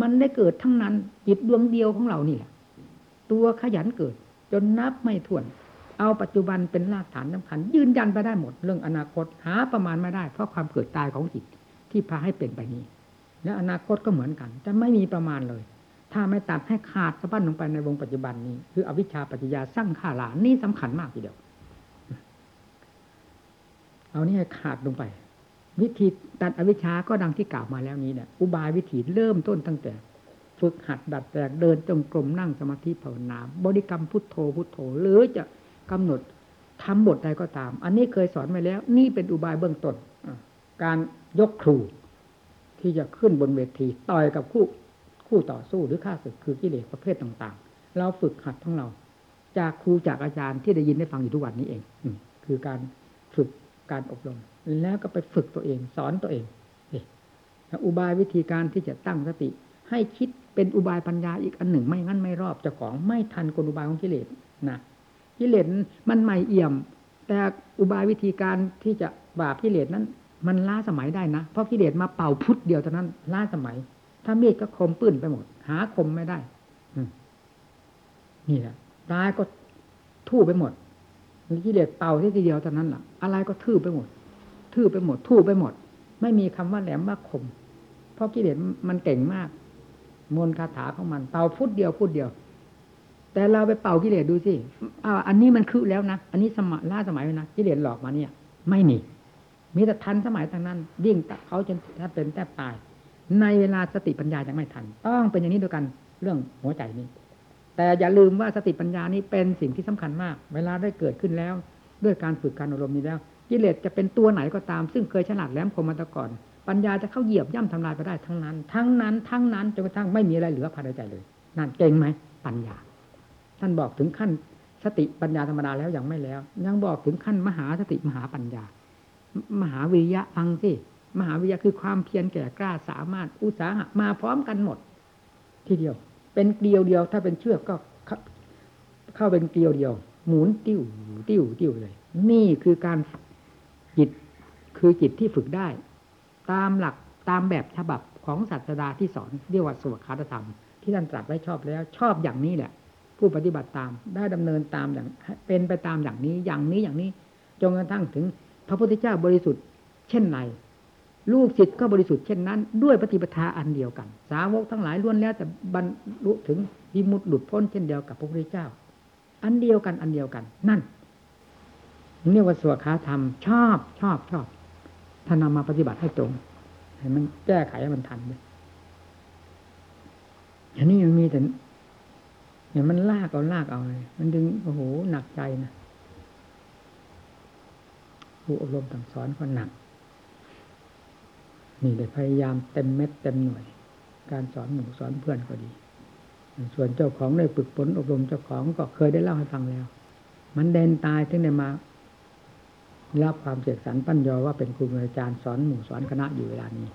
[SPEAKER 1] มันได้เกิดทั้งนั้น จิตดวงเดียวของเรานี่แหละ ตัวขยันเกิด จนนับไม่ถ้วน เอาปัจจุบันเป็นรากฐานสำคัญ ยืนยันไปได้หมด เรื่องอนาคตหาประมาณไม่ได้ เพราะความเกิดตายของจิตที่พาให้เป็นไปนี้ และอนาคตก็เหมือนกัน จะไม่มีประมาณเลย ถ้าไม่ตัดให้ขาดสะบั้นลงไปในวงปัจจุบันนี้ คืออวิชชาปัจจยาสร้างข่าหลานี่สำคัญมากทีเดียว เอานี่ให้ขาดลงไป วิธีตัดอวิชชาก็ดังที่กล่าวมาแล้วนี้เนี่ยอุบายวิธีเริ่มต้นตั้งแต่ ฝึกหัดดัดแปลงเดินจงกรมนั่งสมาธิภาวนา บริกรรมพุทโธพุทโธ หรือจะกำหนดทำบทใดก็ตาม อันนี้เคยสอนไว้แล้ว นี่เป็นอุบายเบื้องต้นการยกครู ที่จะขึ้นบนเวทีต่อยกับคู่คู่ต่อสู้หรือข้าศึกคือกิเลสประเภทต่าง ๆ เราฝึกหัดของเรา จากครูจากอาจารย์ที่ได้ยินได้ฟังอยู่ทุกวันนี้เองคือการ การอบรม แล้วก็ไปฝึกตัวเอง สอนตัวเองอุบายวิธีการที่จะตั้งสติ ให้คิดเป็นอุบายปัญญาอีกอันหนึ่งไม่งั้นไม่รอบเจ้าของไม่ทันกลอุบายของกิเลสนะกิเลสมันใหม่เอี่ยม แต่อุบายวิธีการที่จะบาปกิเลสนั้น มันล้าสมัยได้นะเพราะกิเลสมาเป่าพุทธเดียวเท่านั้นล้าสมัย ถ้ามีดก็คมปื้นไปหมด หาคมไม่ได้นี่แหละตายก็ทู่ไปหมด กิเลสเป่าที่ทีเดียวเท่านั้นแหละอะไรก็ทื่อไปหมด ทื่อไปหมด ทู่ไปหมด ไม่มีคำว่าแหลมว่าคม เพราะกิเลสมันเก่งมาก มนคาถาของมันเป่าพุทธเดียวพุทธเดียว แต่เราไปเป่ากิเลสดูสิอ่าอันนี้มันคือแล้วนะ อันนี้สมัยล่าสมัยนะกิเลสหลอกมาเนี่ย ไม่มี มีแต่ทันสมัยทางนั้นยิ่งเขาจนถ้าเป็นแทบตาย ในเวลาสติปัญญายังไม่ทัน ต้องเป็นอย่างนี้ด้วยกันเรื่องหัวใจนี้ แต่อย่าลืมว่าสติปัญญานี้เป็นสิ่งที่สำคัญมาก เวลาได้เกิดขึ้นแล้ว ด้วยการฝึกการอารมณ์นี้แล้วกิเลสจะเป็นตัวไหนก็ตาม ซึ่งเคยฉลาดแหลมคมมาตะก่อน ปัญญาจะเข้าเหยียบย่ำทำลายไปได้ทั้งนั้น ทั้งนั้น ทั้งนั้นจนกระทั่งไม่มีอะไรเหลือภายในใจเลย นั่นเก่งไหมปัญญา ท่านบอกถึงขั้นสติปัญญาธรรมดาแล้วยังไม่แล้ว ยังบอกถึงขั้นมหาสติมหาปัญญา มหาวิยะฟังสิมหาวิริยะคือความเพียรแก่กล้าสามารถอุตสาหะมาพร้อมกันหมด ทีเดียว เป็นเกลียวเดียว ถ้าเป็นเชือกก็เข้าเป็นเกลียวเดียว หมุนติ้วติ้วติ้วเลย นี่คือการจิตคือจิตที่ฝึกได้ ตามหลักตามแบบฉบับของศาสดาที่สอนเรียกว่าสวขาธรรม ที่ท่านตรัสไว้ชอบแล้ว ชอบอย่างนี้แหละ ผู้ปฏิบัติตามได้ดำเนินตามอย่าง เป็นไปตามอย่างนี้อย่างนี้อย่างนี้จนกระทั่งถึงพระพุทธเจ้าบริสุทธิ์ เช่นไร ลูกศิษย์ก็บริสุทธิ์เช่นนั้น ด้วยปฏิปทาอันเดียวกัน สาวกทั้งหลายล้วนแล้วแต่บรรลุถึงวิมุตติหลุดพ้นเช่นเดียวกับพระพุทธเจ้า อันเดียวกันอันเดียวกัน นั่นเรียกว่าสวขาธรรม ชอบชอบชอบท่านนำมาปฏิบัติให้ตรงให้มันแก้ไขให้มันทันเลยอันนี้มันมีแต่เนี่ยมันลากเอาลากเอาเลยมันดึงโอ้โหหนักใจนะผู้อบรมสั่งสอนก็หนัก นี่ได้พยายามเต็มเม็ดเต็มหน่วย การสอนหนูสอนเพื่อนก็ดี ส่วนเจ้าของได้ฝึกฝนอบรมเจ้าของก็เคยได้เล่าให้ฟังแล้ว มันเดนตายถึงได้มารับความเสียสันปั้นยอว่าเป็นครูอาจารย์สอนหมู่สอนคณะอยู่เวลานี้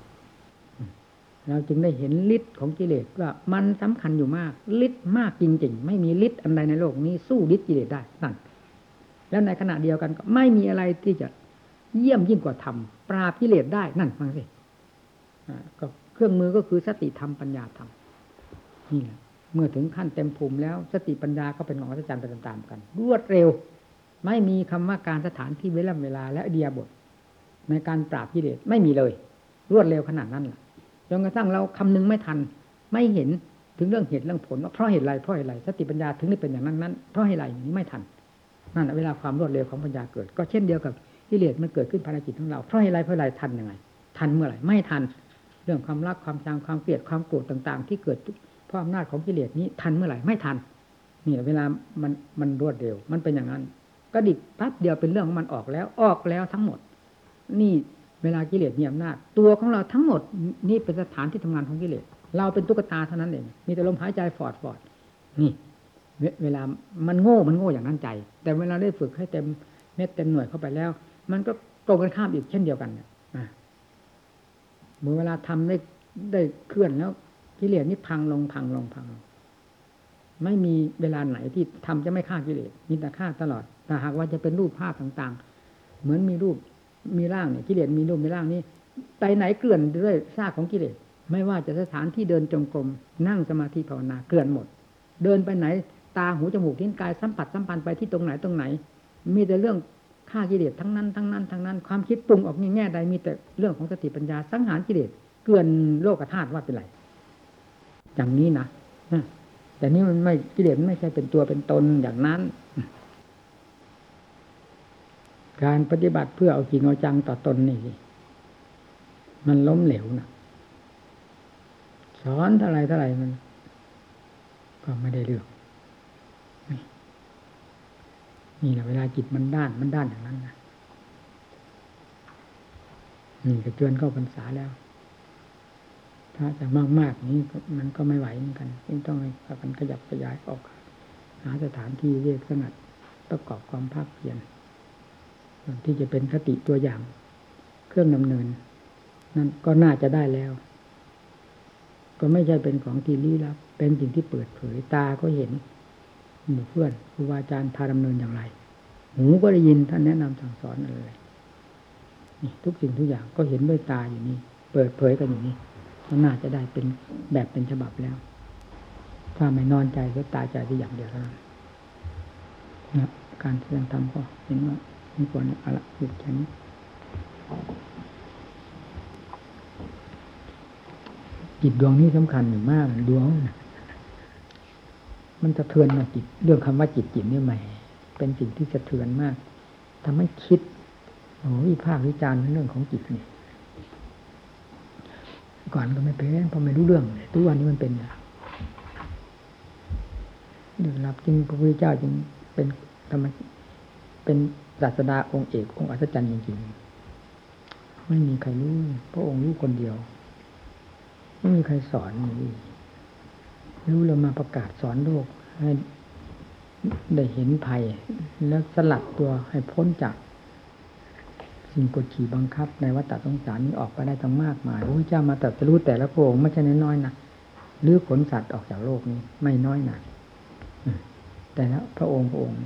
[SPEAKER 1] เราจึงได้เห็นฤทธิ์ของกิเลสว่ามันสำคัญอยู่มากฤทธิ์มากจริงๆ ไม่มีฤทธิ์อันใดในโลกนี้สู้ฤทธิ์กิเลสได้นั่นแล้วในขณะเดียวกันก็ไม่มีอะไรที่จะเยี่ยมยิ่งกว่าธรรมปราบกิเลสได้นั่นฟังสิ ก็เครื่องมือก็คือสติธรรมปัญญาธรรมนี่แหละเมื่อถึงขั้นเต็มภูมิแล้วสติปัญญาก็เป็นของอัศจรรย์ไปตามๆกัน รวดเร็ว ไม่มีคำว่าการสถานที่เวลาเวลาและเดียบท ในการปราบกิเลสไม่มีเลย รวดเร็วขนาดนั้นแหละจนกระทั่งเราคำนึงไม่ทัน ไม่เห็นถึงเรื่องเหตุเรื่องผลว่าเพราะเหตุไรเพราะเหตุไรสติปัญญาถึงได้เป็นอย่างนั้นนั้นเพราะเหตุไรอย่างนี้ไม่ทันนั่นเวลาความรวดเร็วของปัญญาเกิด ก็เช่นเดียวกับกิเลสมันเกิดขึ้นภายในจิตของเราเพราะเหตุไรเพราะเหตุไรทันยังไง ทันเมื่อไหร่ไม่ทัน เรื่องความรักความชังความเกลียดความโกรธต่าง ๆ ที่เกิดเพราะอำนาจของกิเลสนี้ทันเมื่อไหร่ไม่ทันนี่เวลามันมันรวดเร็ว มันเป็นอย่างนั้นก็ดิบปั๊บเดียวเป็นเรื่องของมันออกแล้วออกแล้วทั้งหมด นี่เวลากิเลสมีอำนาจ ตัวของเราทั้งหมด นี่เป็นสถานที่ทำงานของกิเลสเราเป็นตุ๊กตาเท่านั้นเองมีแต่ลมหายใจฟอดฟอดนี่เวลามันโง่มันโง่อย่างนั้นใจ แต่เวลาได้ฝึกให้เต็มเม็ดเต็มหน่วยเข้าไปแล้ว มันก็ตรงกันข้ามอีกเช่นเดียวกันเนี่ย มื่อเวลาทำได้ได้เคลื่อนแล้วกิเลสนี่พังลงพังลงพังลงไม่มีเวลาไหนที่ทำจะไม่ฆ่ากิเลสมีแต่ฆ่าตลอดแต่หากว่าจะเป็นรูปภาพต่าง ๆ เหมือนมีรูปมีร่างเนี่ยกิเลสมีรูปมีร่างนี้ไปไหนเกลื่อนด้วยซากของกิเลสไม่ว่าจะสถานที่เดินจงกรมนั่งสมาธิภาวนาเกลื่อนหมด เดินไปไหน ตาหูจมูกทิ้นกายสัมผัสสัมพันธ์ไปที่ตรงไหนตรงไหน มีแต่เรื่อง ฆ่ากิเลสทั้งนั้นทั้งนั้นทั้งนั้น ความคิดปรุงออกแง่ใดมีแต่เรื่องของสติปัญญาสังหารกิเลสเกลื่อนโลกธาตุว่าเป็นไรอย่างนี้นะแต่นี่มันไม่กิเลสไม่ใช่เป็นตัวเป็นตนอย่างนั้น การปฏิบัติเพื่อเอาจริงเอาจังต่อตนนี่มันล้มเหลวนะสอนเท่าไรเท่าไรมัน ก็ไม่ได้เรื่องนี่ นี่แหละเวลาจิตมันด้านมันด้านอย่างนั้นนะนี่ก็เตือนเข้าพรรษาแล้ว ถ้าจะมากมากนี้มันก็ไม่ไหวเหมือนกันจึงต้องให้พากันขยับขยายออก หาสถานที่เรียกสงัดประกอบความภาคเพียรที่จะเป็นคติตัวอย่าง เครื่องดำเนิน นั่นก็น่าจะได้แล้ว ก็ไม่ใช่เป็นของที่ลี้ลับ เป็นสิ่งที่เปิดเผยตาก็เห็น หมู่เพื่อนครูบาอาจารย์พาดำเนินอย่างไร หูก็ได้ยินท่านแนะนำสั่งสอนอะไรนี่ทุกสิ่งทุกอย่างก็เห็นด้วยตาอยู่นี่เปิดเผยกันอยู่นี่ก็น่าจะได้เป็นแบบเป็นฉบับแล้ว ถ้าไม่นอนใจก็ตายใจที่อย่างเดียวเท่านั้นนะการแสดงธรรมก็เห็นว่ามีควรเอาละหยุดแค่นี้จิตดวงนี้สำคัญอยู่มากดวงนะ มันสะเทือนมาจิต เรื่องคำว่าจิตจิตนี่ใหม่ เป็นสิ่งที่สะเทือนมากทำให้คิดโอ้วิภาควิจารณ์เรื่องของจิตนี่ก่อนก็ไม่เป็นเพราะไม่รู้เรื่องทุกวันนี้มันเป็นอย่างเดือดรับจริงพระพุทธเจ้าจึงเป็นธรรมเป็นศาสดาองค์เอกองค์อัศจรรย์จริงๆไม่มีใครรู้พระองค์รู้คนเดียว ไม่มีใครสอนนี่ รู้แล้วมาประกาศสอนโลกให้ได้เห็นภัย แล้วสลัดตัวให้พ้นจาก สิ่งกดขี่บังคับ ในวัฏสงสารนี้ออกไปได้ตั้งมากมายพระเจ้ามาตรัสรู้แต่ละพระองค์ไม่ใช่น้อยๆนะหรือขนสัตว์ออกจากโลกนี้ ไม่น้อยหนักแต่ละพระองค์พระองค์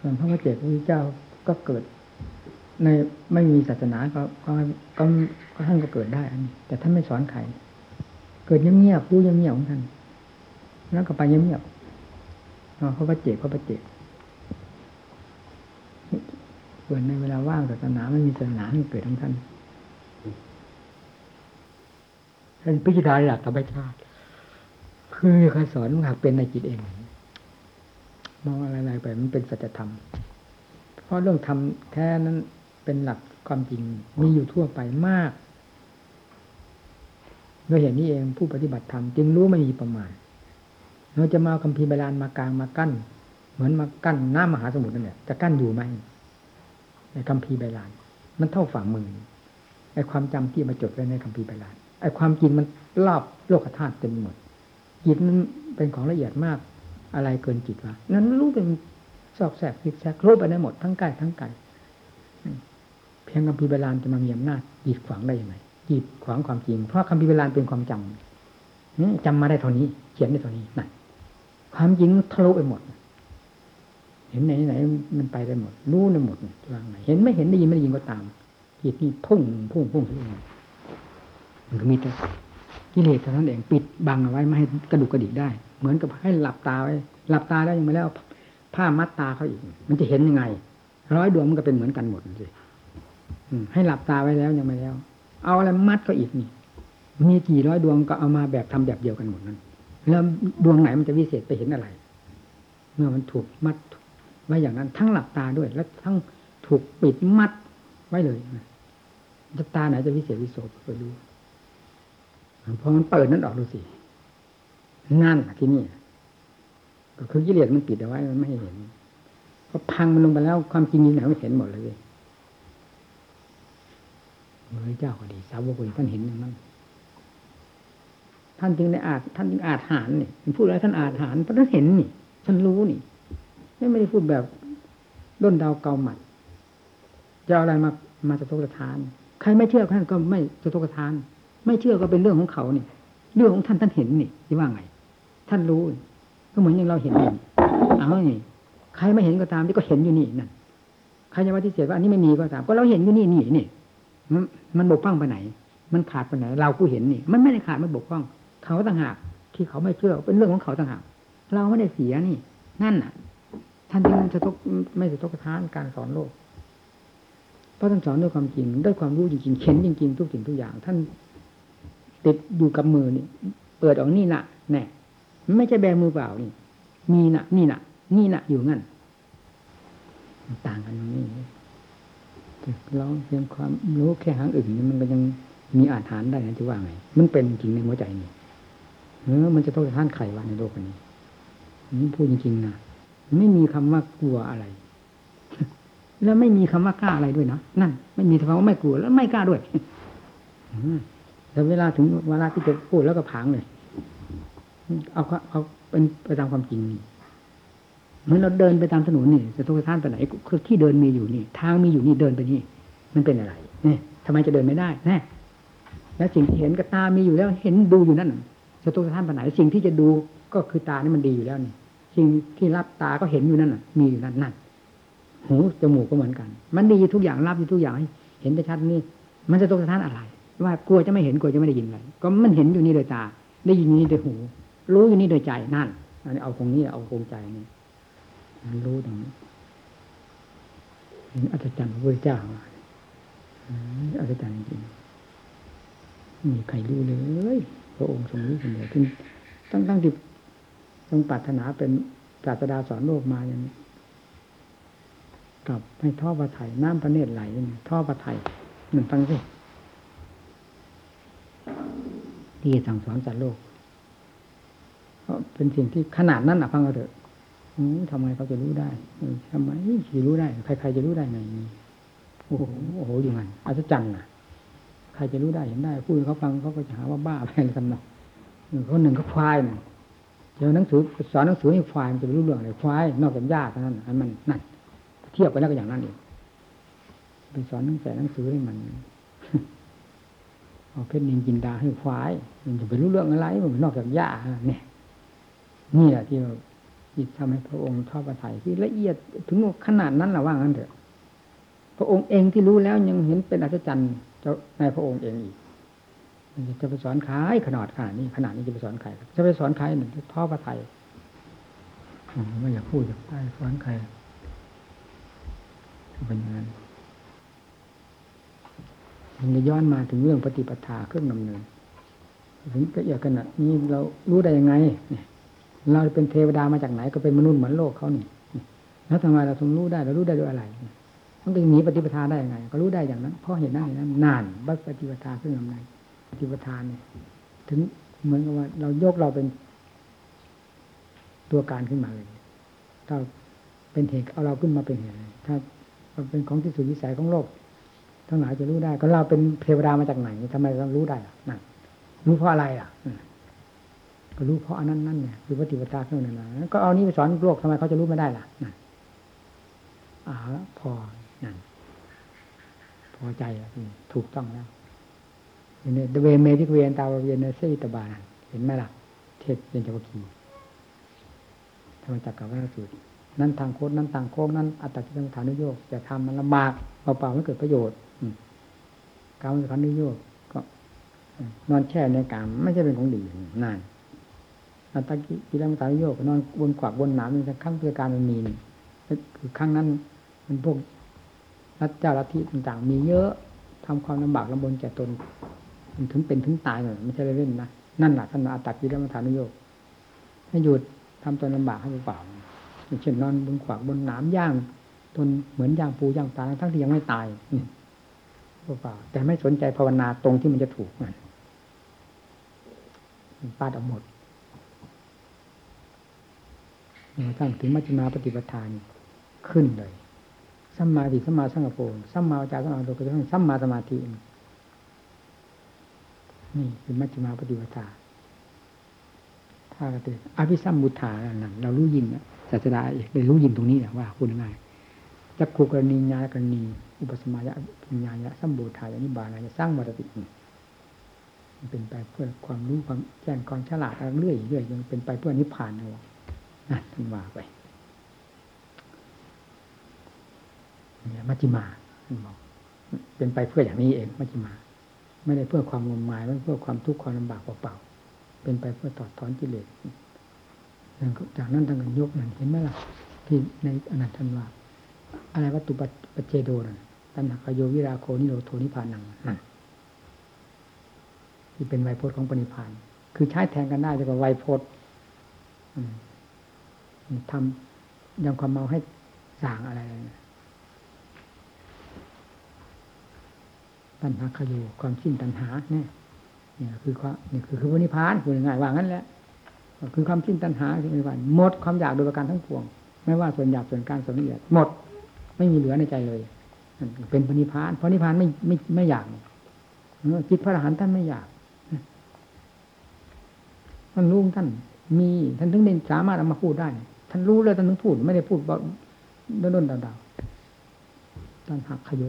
[SPEAKER 1] ส่วนพระพุทธเจ้าพระเจ้าก็เกิด ในไม่มีศาสนาก็ก็ท่านก็เกิดได้อันนี้แต่ท่านไม่สอนใคร เกิดเงียบๆรู้เงียบๆของท่านแล้วก็ไปเงียบๆเขาพระเจกเขาพระเจกเกิดในเวลาว่างศาสนาไม่มีศาสนาให้เกิดของท่านท่านพิจารณาหลักธรรมชาติคือใครสอนหากเป็นในจิตเอง มองอะไรๆไปมันเป็นสัจธรรม เพราะเรื่องทำแท้นั้นเป็นหลักความจริงมีอยู่ทั่วไปมาก โดยเห็นนี้เองผู้ปฏิบัติธรรมจึงรู้ไม่มีประมาณเราจะมาคัมภีร์โบราณมากลางมากั้น เหมือนมากั้นน้ำมหาสมุทรนั่นแหละจะกั้นอยู่ไหมในคัมภีร์โบราณมันเท่าฝ่ามือไอ้ความจำที่มาจดไว้ในคัมภีร์โบราณไอ้ความจริงมันรอบโลกธาตุเต็มหมดจิตมันเป็นของละเอียดมาก อะไรเกินจิตวะนั้นรู้เป็นซอกแสกซิกแซกรู้ไปได้หมดทั้งกายทั้งกายเพียงคัมภีร์โบราณจะมามีอำนาจจีดขวางได้ยังไง จีดขวางความจริง เพราะคัมภีร์โบราณเป็นความจำนี่จำมาได้เท่านี้ เขียนได้เท่านี้นั่นความจริงทะลุไปหมด เห็นไหนไหนมันไปได้หมด รู้ได้หมดวางไหนเห็นไม่เห็นได้ยินไม่ได้ยินก็ตามจิตนี่พุ่งพุ่งพุ่งขึ้นมามันก็มีแต่กิเลสเท่านั้นเองปิดบังเอาไว้ไม่ให้กระดุกกระดิกได้ เหมือนกับให้หลับตาไว้หลับตาได้ยังไม่แล้วผ้ามัดตาเขาอีก มันจะเห็นยังไง ร้อยดวงมันก็เป็นเหมือนกันหมดเลยให้หลับตาไว้แล้วยังไม่แล้ว เอาอะไรมัดเขาอีกนี่ มีกี่ร้อยดวงก็เอามาแบบทำแบบเดียวกันหมดนั้น แล้วดวงไหนมันจะวิเศษไปเห็นอะไร เมื่อมันถูกมัดไว้อย่างนั้น ทั้งหลับตาด้วย และทั้งถูกปิดมัดไว้เลยจะตาไหนจะวิเศษวิโสไปรู้พอมันเปิดนั้นออกดูสินั่นที่นี่ก็คือกิเลสมันปิดเอาไว้มันไม่ให้เห็นพอพังมันลงไปแล้วความจริงนี่ไหนไม่เห็นหมดเลย พระเจ้าก็ดีสาวกท่านเห็นอย่างนั้น ท่านจึงได้อาจท่านจึงอาจหารนี่พูดอะไรท่านอาจหารเพราะท่านเห็นนี่ท่านรู้นี่ไม่ได้พูดแบบด้นดาวเกาหมัดจะอะไรมามาสะทกสะทาน ใครไม่เชื่อท่านก็ไม่สะทกสะทาน ไม่เชื่อก็เป็นเรื่องของเขาเนี่ยเรื่องของท่านท่านเห็นนี่ที่ว่าไง ท่านรู้ก็เหมือนอย่างเราเห็นนี่เอานี่ใครไม่เห็นก็ตามที่ก็เห็นอยู่นี่นั่นใครจะปฏิเสธว่าอันนี้ไม่มีก็ตาม ก็เราเห็นอยู่นี่นี่นี่ มันบกพร่องไปไหน มันขาดไปไหน เราผู้เห็นนี่ มันไม่ได้ขาดมันบกพร่อง เขาต่างหากที่เขาไม่เชื่อเป็นเรื่องของเขาต่างหากเราไม่ได้เสียนี่ นั่นน่ะ ท่านจึงจะตกไม่จะตกกระทานการสอนโลกเพราะท่านสอนด้วยความจริงด้วยความรู้จริงๆเข็นจริงๆทุกสิ่งทุกอย่าง ท่านติดอยู่กับมือนี่ เปิดออกนี่นะแน่ไม่ใช่แบมือเปล่านี่ มีนะนี่นะนี่นะอยู่งั้นต่างกันตรงนี้ เราเพียงความรู้แค่หางอึ่งนี่มันก็ยังมีอาถรรพ์ได้นะจะว่าไง มันเป็นจริงในหัวใจนี่เออมันจะต้องท่านไขวะในโลกนี้นี่พูดจริงๆนะไม่มีคำว่ากลัวอะไร แล้วไม่มีคำว่ากล้าอะไรด้วยนะนั่น ไม่มีคำว่าไม่กลัวแล้วไม่กล้าด้วยแต่เวลาถึงเวลาที่จะพูดแล้วก็ผางเลยเอาเอาเป็นไปตามความจริงนี่ เมือนเราเดินไปตามถนนนี่จะต้องท่านไปไหนคือที่เดินมีอยู่นี่ ทางมีอยู่นี่เดินไปนี่ มันเป็นอะไรเนี่ยทำไมจะเดินไม่ได้แน่แล้วสิ่งที่เห็นกับตามีอยู่แล้วเห็นดูอยู่นั่นจะต้องท่านไปไหนสิ่งที่จะดูก็คือตานี่มันดีอยู่แล้วนี่สิ่งที่รับตาก็เห็นอยู่นั่นน่ะ มีอยู่นั่นนั่นหูจมูกก็เหมือนกัน มันดีทุกอย่างรับอยู่ทุกอย่างเห็นได้ชัดนี่ มันจะต้องท่านอะไร ว่ากลัวจะไม่เห็นกลัวจะไม่ได้ยินอะไรก็มันเห็นอยู่นี่โดยตา ได้ยินนี่โดยหู รู้อยู่นี่โดยใจนั่นอันนี้เอาคงนี้เอาคงใจนี่ มันรู้ตรงนี้เห็นอัศจรรย์พระพุทธเจ้าอัศจรรย์จริงมีใครรู้เลย พระองค์ทรงรู้คนเดียวตั้งตั้งที่ทรงปรารถนาเป็นศาสดาสอนโลกมาอย่างนี้กับให้ท่อประไถน้ำพระเนตรไหลท่อประไถหนึ่งฟังสิที่สั่งสอนสัตว์โลกเพราะเป็นสิ่งที่ขนาดนั้นอะฟังเอาเถอะ ทำไมเขาจะรู้ได้ทำไมจะรู้ได้ ใครๆจะรู้ได้ไงโอ้โหโอ้โหอยู่ไงอัศจรรย์นะใครจะรู้ได้เห็นได้พูดเขาฟังเขาก็จะหาว่าบ้าไปอะไรทำนองคนหนึ่งเขาควายน่ะเจอหนังสือสอนหนังสือให้ควายมันจะรู้เรื่องอะไรควายนอกจากยากเท่านั้นอันมันนั่นเทียบไปแล้วก็อย่างนั้นเองไปสอนหนังสือหนังสือให้มันเอาเพชรนินจินดาให้ควาย มันจะไปรู้เรื่องอะไรมันนอกจากยาเนี่ยนี่แหละที่ ที่ทำให้พระองค์ชอบประทัยที่ละเอียดถึงขนาดนั้นละว่างั้นเถอะ พระองค์เองที่รู้แล้วยังเห็นเป็นอัศจรรย์ในพระองค์เองอีกจะไปสอนใครขนาดขนาดนี้ขนาดนี้จะไปสอนใครจะไปสอนใครหนึ่งท้อพระไทยไม่อยากพูดอยากได้สอนใครเป็นอย่างนั้นมันจะย้อนมาถึงเรื่องปฏิปทาเครื่องดำเนินถึงละเอียดขนาดนี้เรารู้ได้ยังไงเนี่ย เราเป็นเทวดามาจากไหนก็เป็นมนุษย์เหมือนโลกเขานี่แล้วทำไมเราทรงรู้ได้เรารู้ได้ด้วยอะไรมันเป็นหนีปฏิปทาได้ยังไง ก็รู้ได้อย่างนั้นเพราะเห็นได้นั้นนานบัปฏิปทาเครื่องดำเนินปฏิปทานเนี่ย ถึงเหมือนกับว่า เรายกเราเป็นตัวการขึ้นมาเลย ถ้าเป็นเหตุเอาเราขึ้นมาเป็นเหตุถ้าเป็นของที่สุดวิสัยของโลกทั้งหลายจะรู้ได้ ก็เราเป็นเทวดามาจากไหนทำไมเรารู้ได้ล่ะนั่นรู้เพราะอะไรอะ ก็รู้เพราะอันนั้นนั่นเนี่ยคือปฏิปทาเครื่องนั้นนะก็เอานี้ไปสอนโลกทำไมเขาจะรู้ไม่ได้ล่ะนั่นอ่าพอนั่นพอใจแล้วถูกต้องแล้วเนี่ยเวเมทิเวนตาวเวนเซตบานันเห็นไหมล่ะ เทศเป็นจวคีธรรมจักรกับวัฏสูตรนั่นทางโคตนั่นทางโค้งนั่นอัตตกิจฐานุโยกจะทำมันลำบากเปล่าๆไม่เกิดประโยชน์การสังนุโยกก็นอนแช่ในกามไม่ใช่เป็นของดีนั่น อัตตกิจฐานุโยกนอนบนขวากบนหนามเป็นขั้งเพื่อการมันมีคือข้งนั้น มันพวกรัฐเจ้าลัทธิต่างๆ มีเยอะทำความลำบากลำบนแก่ตนมันถึงเป็นถึงตายเลยไม่ใช่เล่นนะนั่นแหละท่านอาตักกิรมฐานุโยกให้หยุดทำตนลำบากให้เปล่าเช่นนอนบนขวากบนหนามย่างตนเหมือนย่างปูย่างปลาทั้งที่ยังไม่ตายเปล่าแต่ไม่สนใจภาวนาตรงที่มันจะถูกมันปาดเอาหมด ท่านถึงมัจจิมาปฏิปทานขึ้นเลยสัมมาดิสัมมาสังกปรสัมมาจาสัมมาโลกะสัมมาสมาธินี่คือมัชฌิมาปฏิปทาถ้าเกิดอภิสัมบุทานั่นเรารู้ยินศาสดาเอกเลยรู้ยินตรงนี้แหละว่าคุณง่ายจักขุกรณีญาณกรณี อุปสมายะปัญญายะสัมบูทายานิบาลายะสร้างมรติมันเป็นไปเพื่อความรู้ความแจ้งความฉลาดเรื่อยเรื่อยยังเป็นไปเพื่อนิพพานนะวะ นั่นท่านว่าไปเนี่ยมัจจิมาท่านบอกเป็นไปเพื่ออย่างนี้เองมัจจิมา ไม่ได้เพื่อความงมงายไม่เพื่อความทุกข์ความลำบากเปล่าๆเป็นไปเพื่อตอดถอนกิเลสจากนั้นทางกันยกนั่นเห็นไหมล่ะที่ในอนันทันว่า อะไรวัตถุปัจเจโดนั่นตัณหาโยวิราโคนิโรโทนิพานังนั่นที่เป็นไวยพจน์ของปณิพาน คือใช้แทนกันได้แต่ว่าไวยพจน์ ทำยังความเมาให้สางอะไรตัณหาขยูความสิ้นตัณหาเนี่ยนี่คือความนี่คือคือพระนิพานคือง่ายว่างั้นแหละคือความสิ้นตัณหาที่นิพพานหมดความอยากโดยประการทั้งปวง ไม่ว่าส่วนหยาบส่วนกลางส่วนละเอียดหมด ไม่มีเหลือในใจเลยเป็นพระนิพพานเพราะนิพพานไม่ไม่ไม่อยากจิตพระอรหันต์ท่านไม่อยากท่านรู้ของท่านมีท่านถึงได้สามารถเอามาพูดได้ ท่านรู้เลยท่านถึงพูดไม่ได้พูดแบบด้นๆดาวๆท่านหักขยโย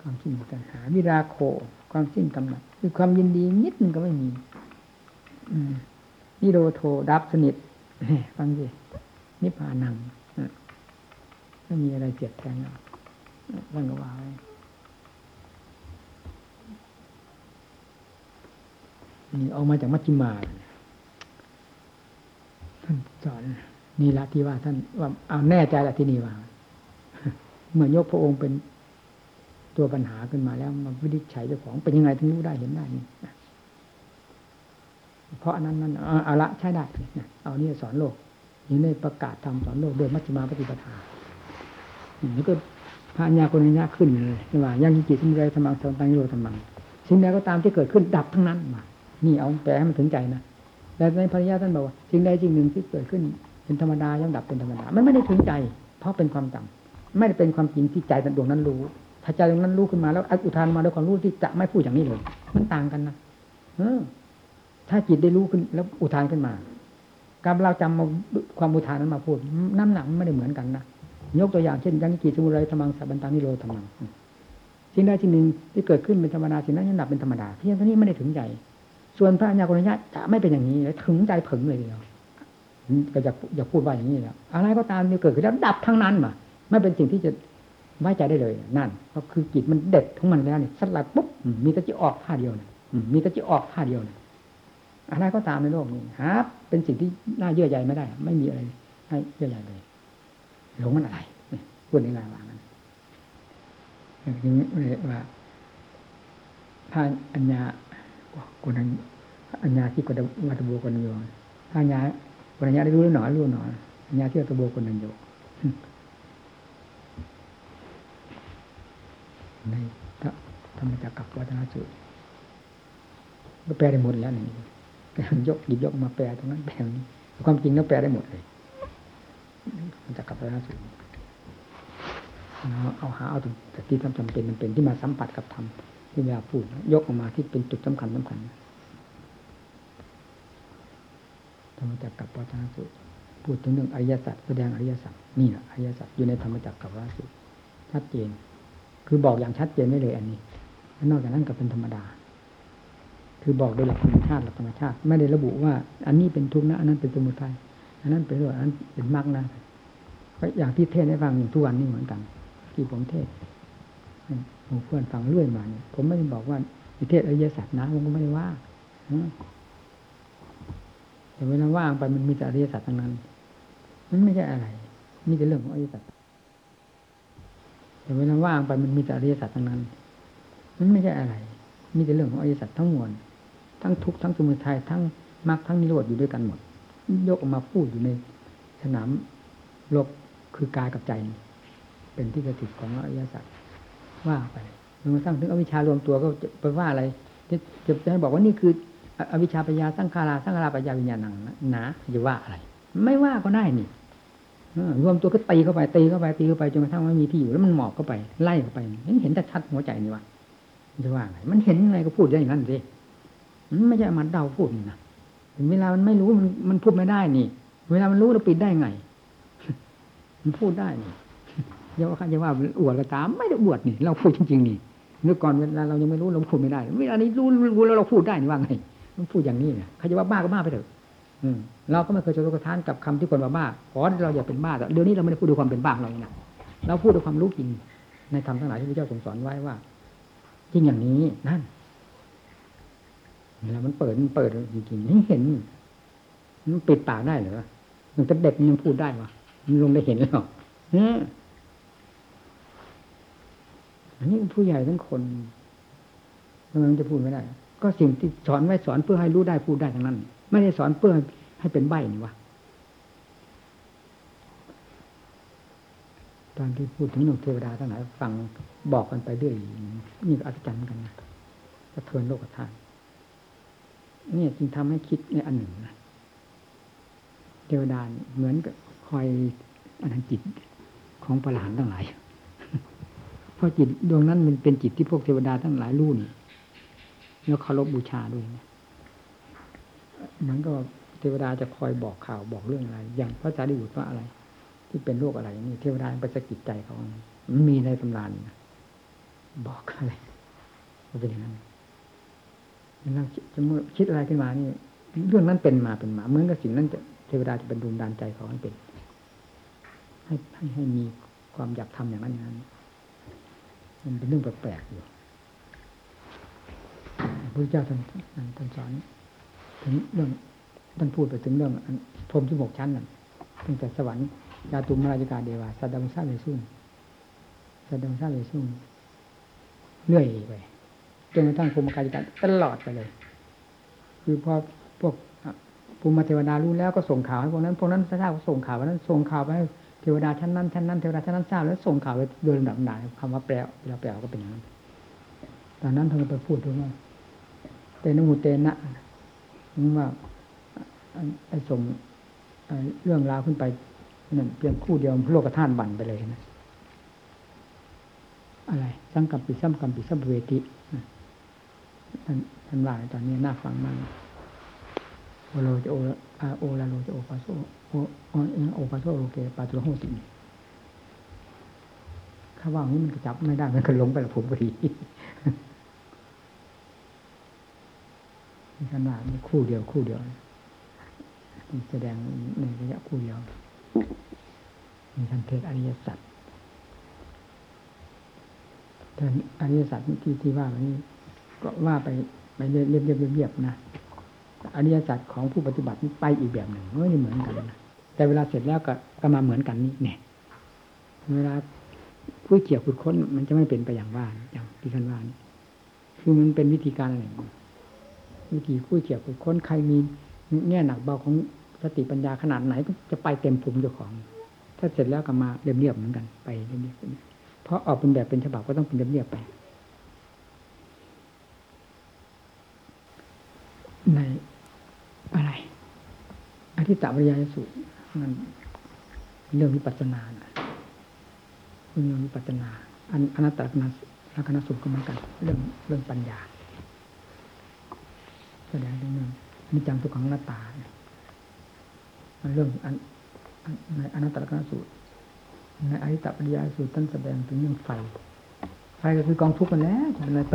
[SPEAKER 1] ความสิ้นตัณหา วิราโค ความสิ้นกำหนัดคือความยินดีนิดนึงก็ไม่มี อืมนิโรโทดับสนิทฟังดินิพพานังไม่มีอะไรเจียดแทงแล้วท่านก็ว่าไว้นี่ออกมาจากมัชฌิมา ท่านสอนนี่ละที่ว่าท่านว่าเอาแน่ใจละที่นี่ว่า เมื่อยกพระองค์เป็นตัวปัญหาขึ้นมาแล้วมาวินิจฉัยเจ้าของเป็นยังไงถึงรู้ได้เห็นได้นี่เพราะอันนั้นนั้นเอาเอละใช้ได้เนี่ยเอานี่สอนโลกนี่ในประกาศทำสอนโลกโดยมัชฌิมาปฏิปทานี่ก็พระญาโกนัญญาขึ้นเลยว่ายังจิตสมุทัยธรรมังสัมปังโยธรรมังสิ่งใดก็ตามที่เกิดขึ้นดับทั้งนั้นมานี่เอาแปลให้มันถึงใจนะ แต่ในพระญาท่านบอกว่าสิ่งใดสิ่งหนึ่งที่เกิดขึ้น เป็นธรรมดาย่อมดับเป็นธรรมดา มันไม่ได้ถึงใจ เพราะเป็นความจำไม่ได้เป็นความจริงที่ใจดวงนั้นรู้ ถ้าใจดวงนั้นรู้ขึ้นมาแล้วอุทานมาด้วยความรู้ที่จะไม่พูดอย่างนี้เลย มันต่างกันนะเออ ถ้าจิตได้รู้ขึ้นแล้วอุทานขึ้นมาการเราจำมาความอุทานนั้นมาพูด น้ำหนักมันไม่ได้เหมือนกันนะยกตัวอย่างเช่นยังกิจสมุไรธรรมังสับันตังนิโรธรรมังสิ่งใดสิ่งหนึ่งที่เกิดขึ้นเป็นธรรมดาสิ่งนั้นยังดับเป็นธรรมดาเพียงเท่านี้ไม่ได้ถึงใจ ส่วนพระอัญญาโกณญาจะไม่เป็นอย่างนี้เลยถึงใจผึ่งเลยเดียวก็อยากอยากพูดว่าอย่างนี้แล้วอะไรก็ตามที่เกิดขึ้นแล้วดับทั้งนั้นมาไม่เป็นสิ่งที่จะไว้ใจได้เลย นั่น ก็คือจิตมันเด็ดของมันแล้วเนี่ยสลัดปุ๊บมีต่จะออกท่าเดียวนะมีต่จะออกท่าเดียวนะอะไรก็ตามในโลกนี้ครับเป็นสิ่งที่น่าเยื่อใยไม่ได้ ไม่มีอะไรให้เยื่อใยเลยหลงมันอะไรพูดง่ายๆว่างั้นอย่างนี้ว่าพระอัญญาคนนั้นอัญญาที่กดวัตโบคนนั้นโยพระอัญญาคนอัญญา ได้รู้หรือหนอรู้หนออัญญาที่วัตโบคนนั้นโยในธรรมจักรกับวัฒนสูตรก็แปลได้หมดแล้วนี่ยกหยิบยกมาแปลตรงนั้นแปลนี้ความจริงแล้วแปลได้หมดเลยมันจะกลับไปล่าสุดเอาหาเอาแต่ที่จำเป็นมันเป็นที่มาสัมผัสกับธรรม ที่เวลาพูดยกออกมาที่เป็นจุดสำคัญสำคัญธรรมจักรกับปัจจสุพูดถึงเรื่องอริยสัจแสดงอริยสัจนี่แหละอริยสัจอยู่ในธรรมจักรกับวัสุชัดเจน คือบอกอย่างชัดเจนได้เลยอันนี้นอกจากนั้นก็เป็นธรรมดา คือบอกโดยหลักธรรมชาติหลักธรรมชาติ ไม่ได้ระบุว่า อันนี้เป็นทุกข์นะ อันนั้นเป็นสมุทัยอันนั้นเป็นเรื่องอันนั้นเป็นมรรคนะก็อย่างที่เทศให้ฟังอย่างทุกวันนี้เหมือนกัน ที่ผมเทศ หมู่เพื่อนฟังเรื่อยมาเนี่ยผมไม่ได้บอกว่าเทศอริยสัจนะผมก็ไม่ได้ว่าแต่เวลาว่างไปมันมีแต่อริยสัจทั้งนั้น มันไม่ใช่อะไรมีแต่เรื่องของอริยสัจแต่เวลาว่างไปมันมีแต่อริยสัจทั้งนั้น มันไม่ใช่อะไร มีแต่เรื่องของอริยสัจทั้งมวล ทั้งทุกข์ทั้งสมุทัยทั้งมรรคทั้งนิโรธอยู่ด้วยกันหมด ยกออกมาพูดอยู่ในสนามโลกคือกายกับใจ เป็นที่กระติกของอริยสัจ ว่าไปจนกระทั่งถึงอวิชารวมตัวก็ไปว่าอะไรจะจะให้บอกว่านี่คือ อวิชชาปัญญาสังขาราสังขาราปัญญาวิญญาณังนะจะว่าอะไร ไม่ว่าก็ได้นี่รวมตัวก็ตีเข้าไปตีเข้าไปตีเข้าไปจนกระทั่งไม่มีที่อยู่แล้วมันหมอบเข้าไปไล่เข้าไปเห็นเห็นชัดหัวใจนี่ว่าจะว่าไงมันเห็นยังไงก็พูดได้อย่างนั้นสิมันไม่ใช่มาเดาพูดนะเวลามันไม่รู้มันมันพูดไม่ได้นี่ เวลามันรู้เราปิดได้ไง มันพูดได้นี่ อย่าว่าอย่าว่าอวดก็ตามไม่ได้อวดนี่ เราพูดจริงๆนี่เมื่อก่อนเวลาเรายังไม่รู้เราพูดไม่ได้เวลานี้รู้รู้แล้วเราพูดได้นี่ว่าไงมันพูดอย่างนี้เนี่ยใครจะว่าบ้าก็บ้าไปเถอะเราก็ไม่เคยจะรู้กระทานกับคำที่คนว่าบ้าขอเราอย่าเป็นบ้าแต่เดี๋ยวนี้เราไม่ได้พูดด้วยความเป็นบ้าเราเนี่ยเราพูดด้วยความรู้จริง ในธรรมทั้งหลายที่พระเจ้าทรงสอนไว้ว่าจริงอย่างนี้นั่นแล้วมันเปิดมันเปิดจริงๆให้เห็นมันปิดปากได้เหรอมันจะเด็กมันพูดได้วะมันลงได้เห็นแล้วเนี่ย อันนี้ผู้ใหญ่ทั้งคนทำไมมันจะพูดไม่ได้ ก็สิ่งที่สอนไว้สอนเพื่อให้รู้ได้พูดได้ทั้งนั้น ไม่ได้สอนเพื่อให้เป็นใบนี่วะตอนที่พูดถึงหนุ่มเทวดาทั้งหลายฟังบอกกันไปเรื่อยนี่ก็อัศจรรย์กันนะสะเทือนโลกธาตุเนี่ยจึงทำให้คิดในอันหนึ่งนะเทวดาเหมือนกับคอยอันนั้นจิตของประหลานทั้งหลาย เพราะจิตดวงนั้นมันเป็นจิตที่พวกเทวดาทั้งหลายรู้นี่แล้วเคารพบบูชาด้วยนะเหมือนกับเทวดาจะคอยบอกข่าวบอกเรื่องอะไร อย่างพระจารีบุตรว่าอะไร ที่เป็นโรคอะไรนี่เทวดาไปสะกิดใจเขามันมีในตำรานนะบอกอะไรมันเป็นอย่างนั้นนั่งจะเมื่อคิดอะไรขึ้นมานี่เรื่องนั้นเป็นมาเป็นมาเหมือนกับสิ่งนั้นจะเทวดาจะเป็นดวงดานใจเขาให้เป็น ให้ให้ให้มีความอยากทำอย่างนั้นอย่างนั้น มันเป็นเรื่องแปลกๆอยู่พระเจ้าท่านท่านสอนถึงเรื่องท่านพูดไปถึงเรื่องพรมที่หกชั้นนั่นตั้งแต่สวรรค์ยาตุมราชกาเดวาสัตดังซาเลซุ่มสัตดังซาเลซุ่มเรื่อยไปจนกระทั่งภูมิกายการตลอดไปเลย คือพอพวกภูมิเทวดารู้แล้วก็ส่งข่าวให้พวกนั้นพวกนั้นทราบก็ส่งข่าววันนั้นส่งข่าวไป เทวดาชั้นนั้นชั้นนั้นเทวดาชั้นนั้นทราบแล้วส่งข่าวไปโดยลำดับหนาคำว่าแปลเวลาแปลก็เป็นอย่างนั้นตอนนั้นท่านไปพูดถึงว่าเตนหูเตนะว่าไอ้ส่งเรื่องราวขึ้นไปนั่นเพียงคู่เดียวโลกธาตุบั่นไปเลยนะอะไรสังกัมปิสัมกัมปิสัมเวติท่านท่านว่าตอนนี้น่าฟังมากโอโลจะโออาโอลาโลจะโอปาโซ โอโอโอปาโซโลเกปาตุโหติข้าว่างนี้มันจับไม่ได้มันก็ลงไปละผมพอดีขนาดมีคู่เดียวคู่เดียวแสดงในระยะคู่เดียวมีทันเทศอริยสัจท่านอริยสัจที่ที่ว่าวันนี้ก็ว่าไปไปเรียบเรียบเรียบนะ อริยสัจของผู้ปฏิบัติไปอีกแบบหนึ่งไม่เหมือนกันนะแต่เวลาเสร็จแล้วก็ก็มาเหมือนกันนี่เนี่ยเวลาผู้เกี่ยวขุดค้นมันจะไม่เป็นไปอย่างว่าอย่างที่ท่านว่านี่คือมันเป็นวิธีการอะไรวิธีคู่เกี่ยวขุดค้นใครมีแง่หนักเบาของสติปัญญาขนาดไหนก็จะไปเต็มภูมิเจ้าของ ถ้าเสร็จแล้วก็มาเรียบๆเหมือนกันไปเรียบๆเพราะออกเป็นแบบเป็นฉบับก็ต้องเป็นเรียบๆไป ในอะไรอธิ ตาวิยาสูตรมันเรื่องวิปัสสนาเรื่องวิปัสสนาอันอนัตตลกนัลักนสูตรก็เหมือนกัน เรื่องเรื่องปัญญาแสดงเรื่องนิจังทุกขังหน้าตาเรื่องอันในอนัตตลกนสูตร ในอริตปริยาสูตรท่านแสดงถึงเรื่องไฟ ไฟก็คือกองทุกข์กันแล้วจะเป็นอะไรไป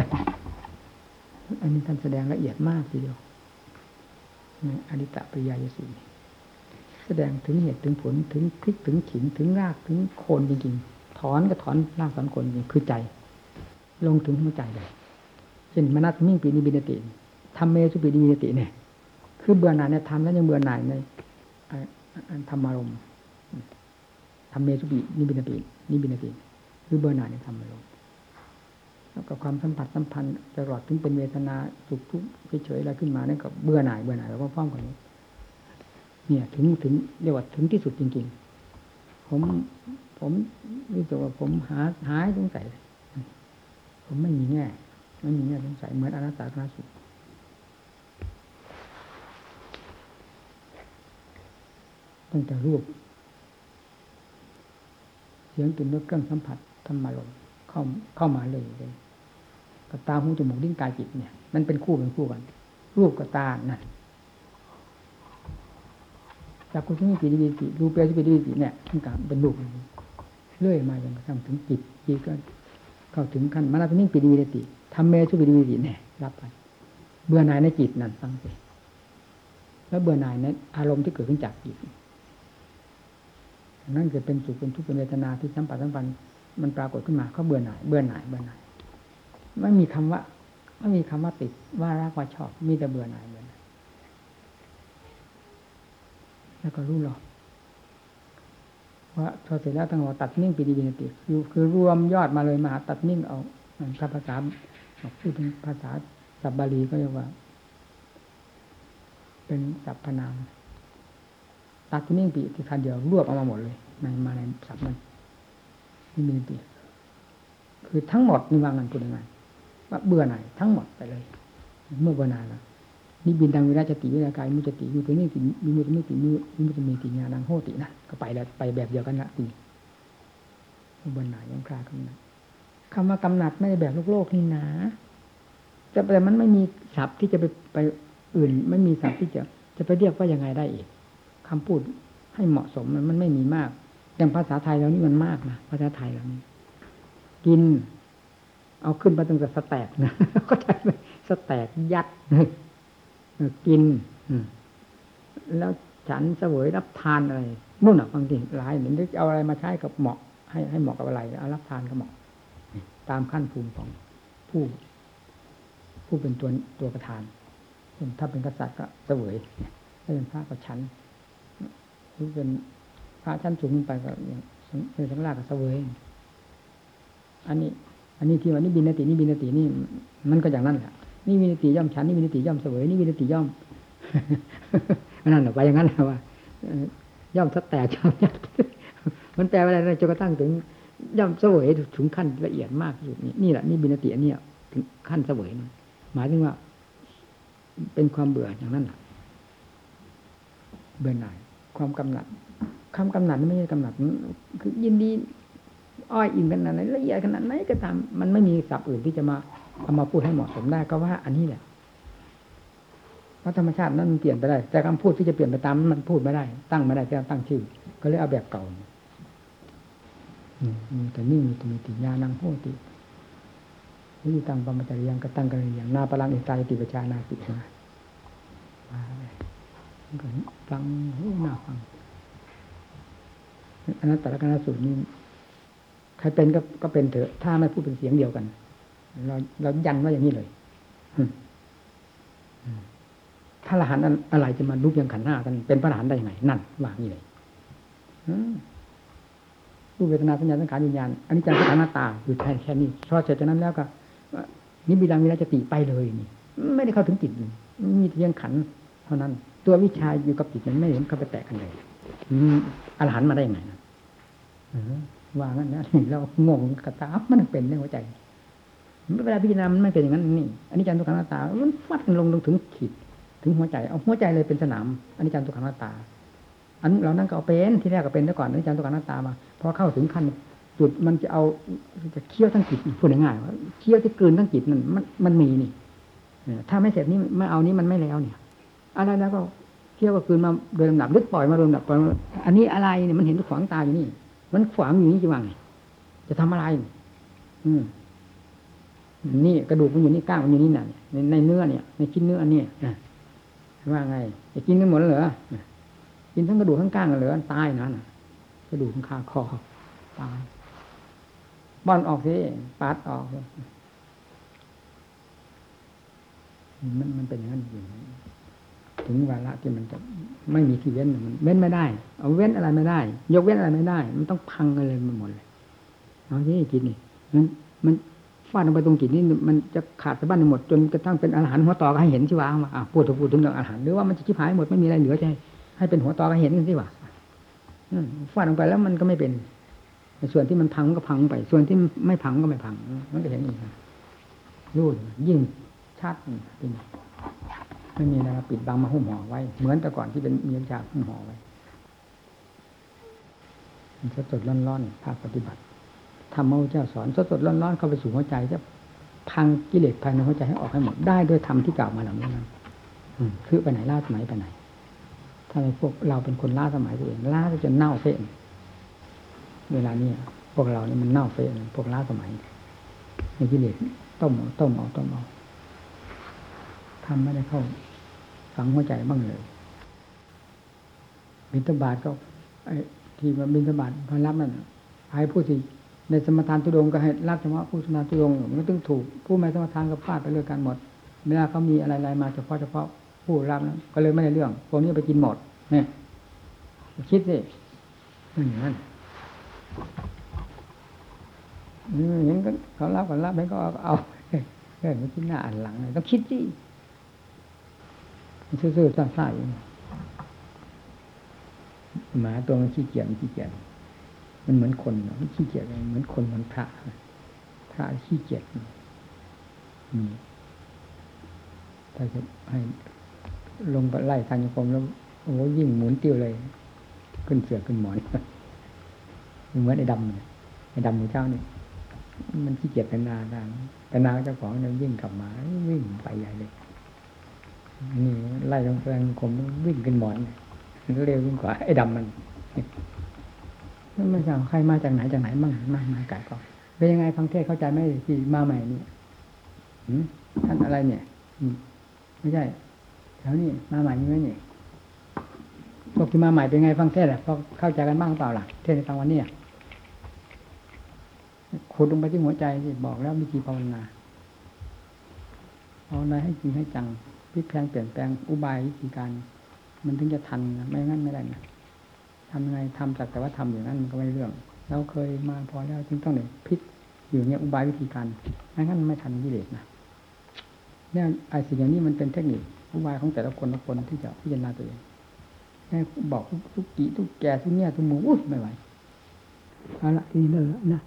[SPEAKER 1] อันนี้ท่านแสดงละเอียดมากทีเดียวในอริตปริยายสูตร แสดงถึงเหตุถึงผลถึงพลิกถึงขิงถึงรากถึงโคนจริงๆถอนก็ถอนรากถอนโคนจริงคือใจ ลงถึงหัวใจเลยเช่นมนัสมิ่งปีนิบินติทำเมสุปีนิบินติเนี่ย คือเบื่อหน่ายในธรรมแล้วยังเบื่อหน่ายในธรรมารมณ์ทำเมสุปีนิบินตินิบินติคือเบื่อหน่ายในธรรมารมณ์แล้วก็ความสัมผัสสัมพันธ์ตลอดถึงเป็นเวทนาสุขทุกข์เฉยๆอะไรขึ้นมาเนี่ยก็เบื่อหน่ายเบื่อหน่ายแล้วก็ฟ้องกันนี้ เนี่ย ถึงถึงเรียกว่าถึงที่สุดจริง ๆ ผมผมรู้สึกว่าผมหาหายสงสัยผมไม่มีแง่ไม่มีแง่สงสัยเหมือนอนัตตาคณสุขตั้งแต่รูป เสียงกลิ่นรสเครื่องสัมผัสธรรมารมเข้าเข้ามาเลยเลยกับตาหูจมูกลิ้นกายจิตเนี่ย มันเป็นคู่เป็นคู่กัน รูปกับตานั่น จากคุณที่มีปีดีปีรูปเปรียที่ปีดีปีเนี่ยมันกับเป็นรูปเรื่อยมาจนกระทั่งถึงจิตจิตก็เข้าถึงขั้นมาลาพินิ่งปีดีปีติทำเมชุปีดีปีติเนี่ยรับไปเบื่อหน่ายในจิตนั่นฟังไปแล้วเบื่อหน่ายในอารมณ์ที่เกิดขึ้นจากจิตนั่นจะเป็นสุขเป็นทุกข์เป็นเวทนาที่สัมผัสสัมพันธ์มันปรากฏขึ้นมาเขาเบื่อหน่ายเบื่อหน่ายเบื่อหน่ายไม่มีคำว่าไม่มีคำว่าติดว่ารักว่าชอบ มีแต่เบื่อหน่ายเบื่อหน่าย แล้วก็รู้หรอกว่าพอเสร็จแล้วตั้งหัวตัดนิ่งปีดีบินติคือคือรวมยอดมาเลยมาตัดนิ่งเอาถ้าภาษาพูดถึงภาษาสับบาลีก็เรียกว่า เป็นสัพพนามตัดนิ่งปีที่คันเดียวรวบเอามาหมดเลยในมาในสับนั้นนี่มีติคือทั้งหมดนี่ว่างันพูดยังไงว่าเบื่อหน่ายทั้งหมดไปเลย เมื่อเบื่อหน่ายแล้ว นี่บินดังวิราชติวิรากายมุจติอยู่ตัวนี้ติมีมุตมิติมีมุตมีติญาณังโหตินะก็ไปแล้วไปแบบเดียวกันละตีบื่อหนายยังคลากำหนัดคำว่ากำหนัดไม่ได้แบบโลกโลกนี่นะแต่แต่มันไม่มีศัพท์ที่จะไปไปอื่น ไม่มีศัพท์ที่จะจะไปเรียกว่ายังไงได้อีกคำพูดให้เหมาะสมมันไม่มีมากอย่างภาษาไทยเรานี่มันมากนะภาษาไทยเรานี่กิน เอาขึ้นมาตั้งแต่สแตกนะก็ใช่สแตกยัด กินแล้วฉันเสวยรับทานอะไรนู่นอะบางทีหลายเหมือนึ่งเอาอะไรมาใช้กับเหมาะ ให้ให้เหมาะกับอะไรเอารับทานก็เหมาะตามขั้นภูมิของผู้ผู้เป็นตัวตัวประธานถ้าเป็นกษัตริย์ก็เสวยถ้าเป็นพระก็ชั้นหรือเป็นพระชั้นสูงขึ้นไปก็อย่างเป็นสังฆราชก็เสวย อันนี้ อันนี้ที่ว่านี่บินนตินี่บินตินี่มันก็อย่างนั้นแหละ นี่บินติย่อมชั้นนี่บินติย่อมเสวยนี่บินติย่อมนั่นแหละไปอย่างนั้นแหละว่าย่อมสแตกย่อมยัดมันแปลว่าอะไรจนกระทั่งถึง ย่อมเสวยถึงขั้นละเอียดมากที่สุดนี่นี่แหละนี่บินติอันนี้ถึงขั้นเสวยหมายถึงว่า เป็นความเบื่ออย่างนั้นแหละเบื่อหน่ายความกำหนัดคำกำหนัดไม่ใช่กำหนัดคือยินดี อ้อยอิงขนาดไหนละเอียดขนาดไหนก็ตามมันไม่มีศัพท์อื่นที่จะมา เอามาพูดให้เหมาะสมได้ก็ว่า อันนี้แหละเพราะธรรมชาตินั้นมันเปลี่ยนไปได้ แต่คำพูดที่จะเปลี่ยนไปตามมันพูดไม่ได้ ตั้งไม่ได้แต่ตั้งชื่อ ก็เลยเอาแบบเก่าแต่นี่มีตมีติญาณังโหติวิตังปรมจริยังกตั้งกันอย่างนาปรังอิตายติปชานาตินะก็ฟังโอ้น่าฟังอันนั้นแต่ละคณะสูตรนี่ใครเป็นก็ก็เป็นเถอะ ถ้าไม่พูดเป็นเสียงเดียวกัน เราเรายันว่าอย่างนี้เลยถ้าละหันอะไรจะมาลุกยังขันหน้ากันเป็นพระอรหันได้ยังไง นั่นว่างี้เลยรูปเวทนาสัญญาสังขารวิญญาณอันนี้จังสังขารหน้าตาอยู่แค่แค่นี้พอเสร็จจากนั้นแล้วก็นิบิลังวิราจติไปเลยนี่ ไม่ได้เข้าถึงจิตมีเพียงขันเท่านั้น ตัววิชาอยู่กับจิตมันไม่เห็นเข้าไปแตกกันเลยอรหันมาได้ยังไงนะว่างั้นนะเรางงกระตามันเป็นในหัวใจ เวลาพิจารณามันไม่เป็นอย่างนั้นนี่อันนี้จันทุกขังหน้าตามันฟัดกันลงลงถึงขีดถึงหัวใจเอาหัวใจเลยเป็นสนามอันนี้จันทุกขังหน้าตา อันเรานั่งก็เอาเป็นที่แรกก็เป็นแต่ก่อนอันนี้จันทุกขังหน้าตามาพอเข้าถึงขั้นจุดมันจะเอาจะเคี่ยวทั้งจิตพูดง่ายๆว่าเคี่ยวที่กลืนทั้งจิตนั่นมันมันมีนี่ถ้าไม่เสร็จนี่ไม่เอานี้มันไม่แล้วเนี่ย อะไรแล้วก็เคี่ยวก็คืนมาโดยลำดับลึกปล่อยมาโดยลำดับอันนี้อะไรเนี่ยมันเห็นขวางตาอยู่นี่ มันขวางอยู่นี่จะว่าไงจะทำอะไร อืม นี่กระดูกมันอยู่นี่ก้างมันอยู่นี่น่ะในในเนื้อเนี่ยในชิ้นเนื้อเนี่ยว่าไงจะกินกันหมดเหรอกินทั้งกระดูกทั้งก้างเหรอตายนะน่ะกระดูกทั้งคาคอตายบอนออกสิปาดออกมันมันเป็นอย่างนั้นอยู่ถึงวาระที่มันจะไม่มีที่เว้นมันเว้นไม่ได้ เอาเว้นอะไรไม่ได้ ยกเว้นอะไรไม่ได้ มันต้องพังกันเลยมันหมดเลยเอาที่กินนี่มันมัน ฟาดลงไปตรงจิตนี่มันจะขาดสะบั้นหมดจนกระทั่งเป็นอาหารหัวต่อให้เห็นที่ว่าอะพูดถึงพูดถึงเรื่องอาหารหรือว่ามันจะชิบหายหมดไม่มีอะไรเหลือจะให้เป็นหัวต่อให้เห็นกันสิว่าฟาดลงไปแล้วมันก็ไม่เป็น ส่วนที่มันพังก็พังไป ส่วนที่ไม่พังก็ไม่พัง มันก็เห็นอีกรู้ยิ่งชัดเป็นไม่มีอะไรมาปิดบังมาหุ้มห่อไว้ เหมือนแต่ก่อนที่เป็นมีวิชาหุ้มห่อไว้มันสดสดร้อนๆภาคปฏิบัติ ธรรมพระเจ้าสอนสดสดร้อนๆเข้าไปสู่หัวใจจะพังกิเลสภายในหัวใจให้ออกให้หมดได้ด้วยธรรมที่กล่าวมาเหล่านี้นั้นคือไปไหนล่าสมัยไปไหน ถ้าในพวกเราเป็นคนล่าสมัยตัวเองล่าจนเน่าเฟ้นเวลานี้พวกเรานี่มันเน่าเฟ้นพวกล่าสมัยในกิเลสต้มต้มเอาต้มเอาทำไม่ได้เข้าฝังหัวใจบ้างเลยบิณฑบาตก็ไอ้ที่มาบิณฑบาตพอรับนั่นให้ผู้ที่ ในสมทานตุดงก็ให้รับเฉพาะผู้สมทานตุดงมันต้องถูกผู้ไม่สมทานก็พลาดไปเรื่องกันหมดเวลาเขามีอะไรๆมาเฉพาะเฉพาะผู้รับนั้นก็เลยไม่ได้เรื่องพวกนี้ไปกินหมดเนี่ยคิดสิอย่างนั้นเห็นก็เขารับก็รับเห็นก็เอาเอาเฮ้ยมันคิดหน้าอ่านหลังเลยต้องคิดสิซื่อๆซ่าๆอยู่หมาตัวมันขี้เกียจขี้เกียจ มันเหมือนคนเนอะมันขี้เกียจเหมือนคนเหมือนพระพระขี้เกียจอืมถ้าจะให้ลงไปไล่ทางยกรมแล้วโอ้ยิ่งหมุนติ้วเลย ขึ้นเสือขึ้นหมอนเหมือนไอ้ดำเนี่ยไอ้ดำหมูเจ้านี่มันขี้เกียจเป็นนาดังแต่นาเจ้าของเนี่ยวิ่งกลับมาวิ่งไปใหญ่เลยนี่ไล่ลงแรงผมวิ่งขึ้นหมอนเนี่ยมันก็เร็วยิ่งกว่าไอ้ดำมัน นั่นไม่ใช่ใครมาจากไหนจากไหนมั่งมากมายกายกองเป็นยังไงฟังเทศเข้าใจไหมที่มาใหม่นี่ท่านอะไรเนี่ยอืไม่ใช่แถวนี้มาใหม่นี่ไหมนี่พวกที่มาใหม่เป็นไงฟังเทศอะพอเข้าใจกันบ้างเปล่าล่ะเทศในฟังวันนี้ขุดลงไปที่หัวใจบอกแล้ววิธีภาวนาภาวนาให้จริงให้จังพลิกแปลงเปลี่ยนแปลงอุบายวิธีการ มันถึงจะทันนะไม่งั้นไม่ได้นะ ทำยังไงทำจากแต่ว่าทำอย่างนั้นมันก็ไม่เรื่องเราเคยมาพอแล้วจึงต้องเนี่ยพิษอยู่เนี่ยอุบายวิธีการไม่งั้นไม่ทันกิเลสนะเนี่ยไอ้สิ่งอย่างนี้มันเป็นเทคนิคอุบายของแต่ละคนละคนที่จะพิจารณาตัวเองแค่บอกทุกกี่ทุกแก่ทุกเนี่ยทุกมูอุ้ยไม่ไหวเอาละทีนี้เลิกนะ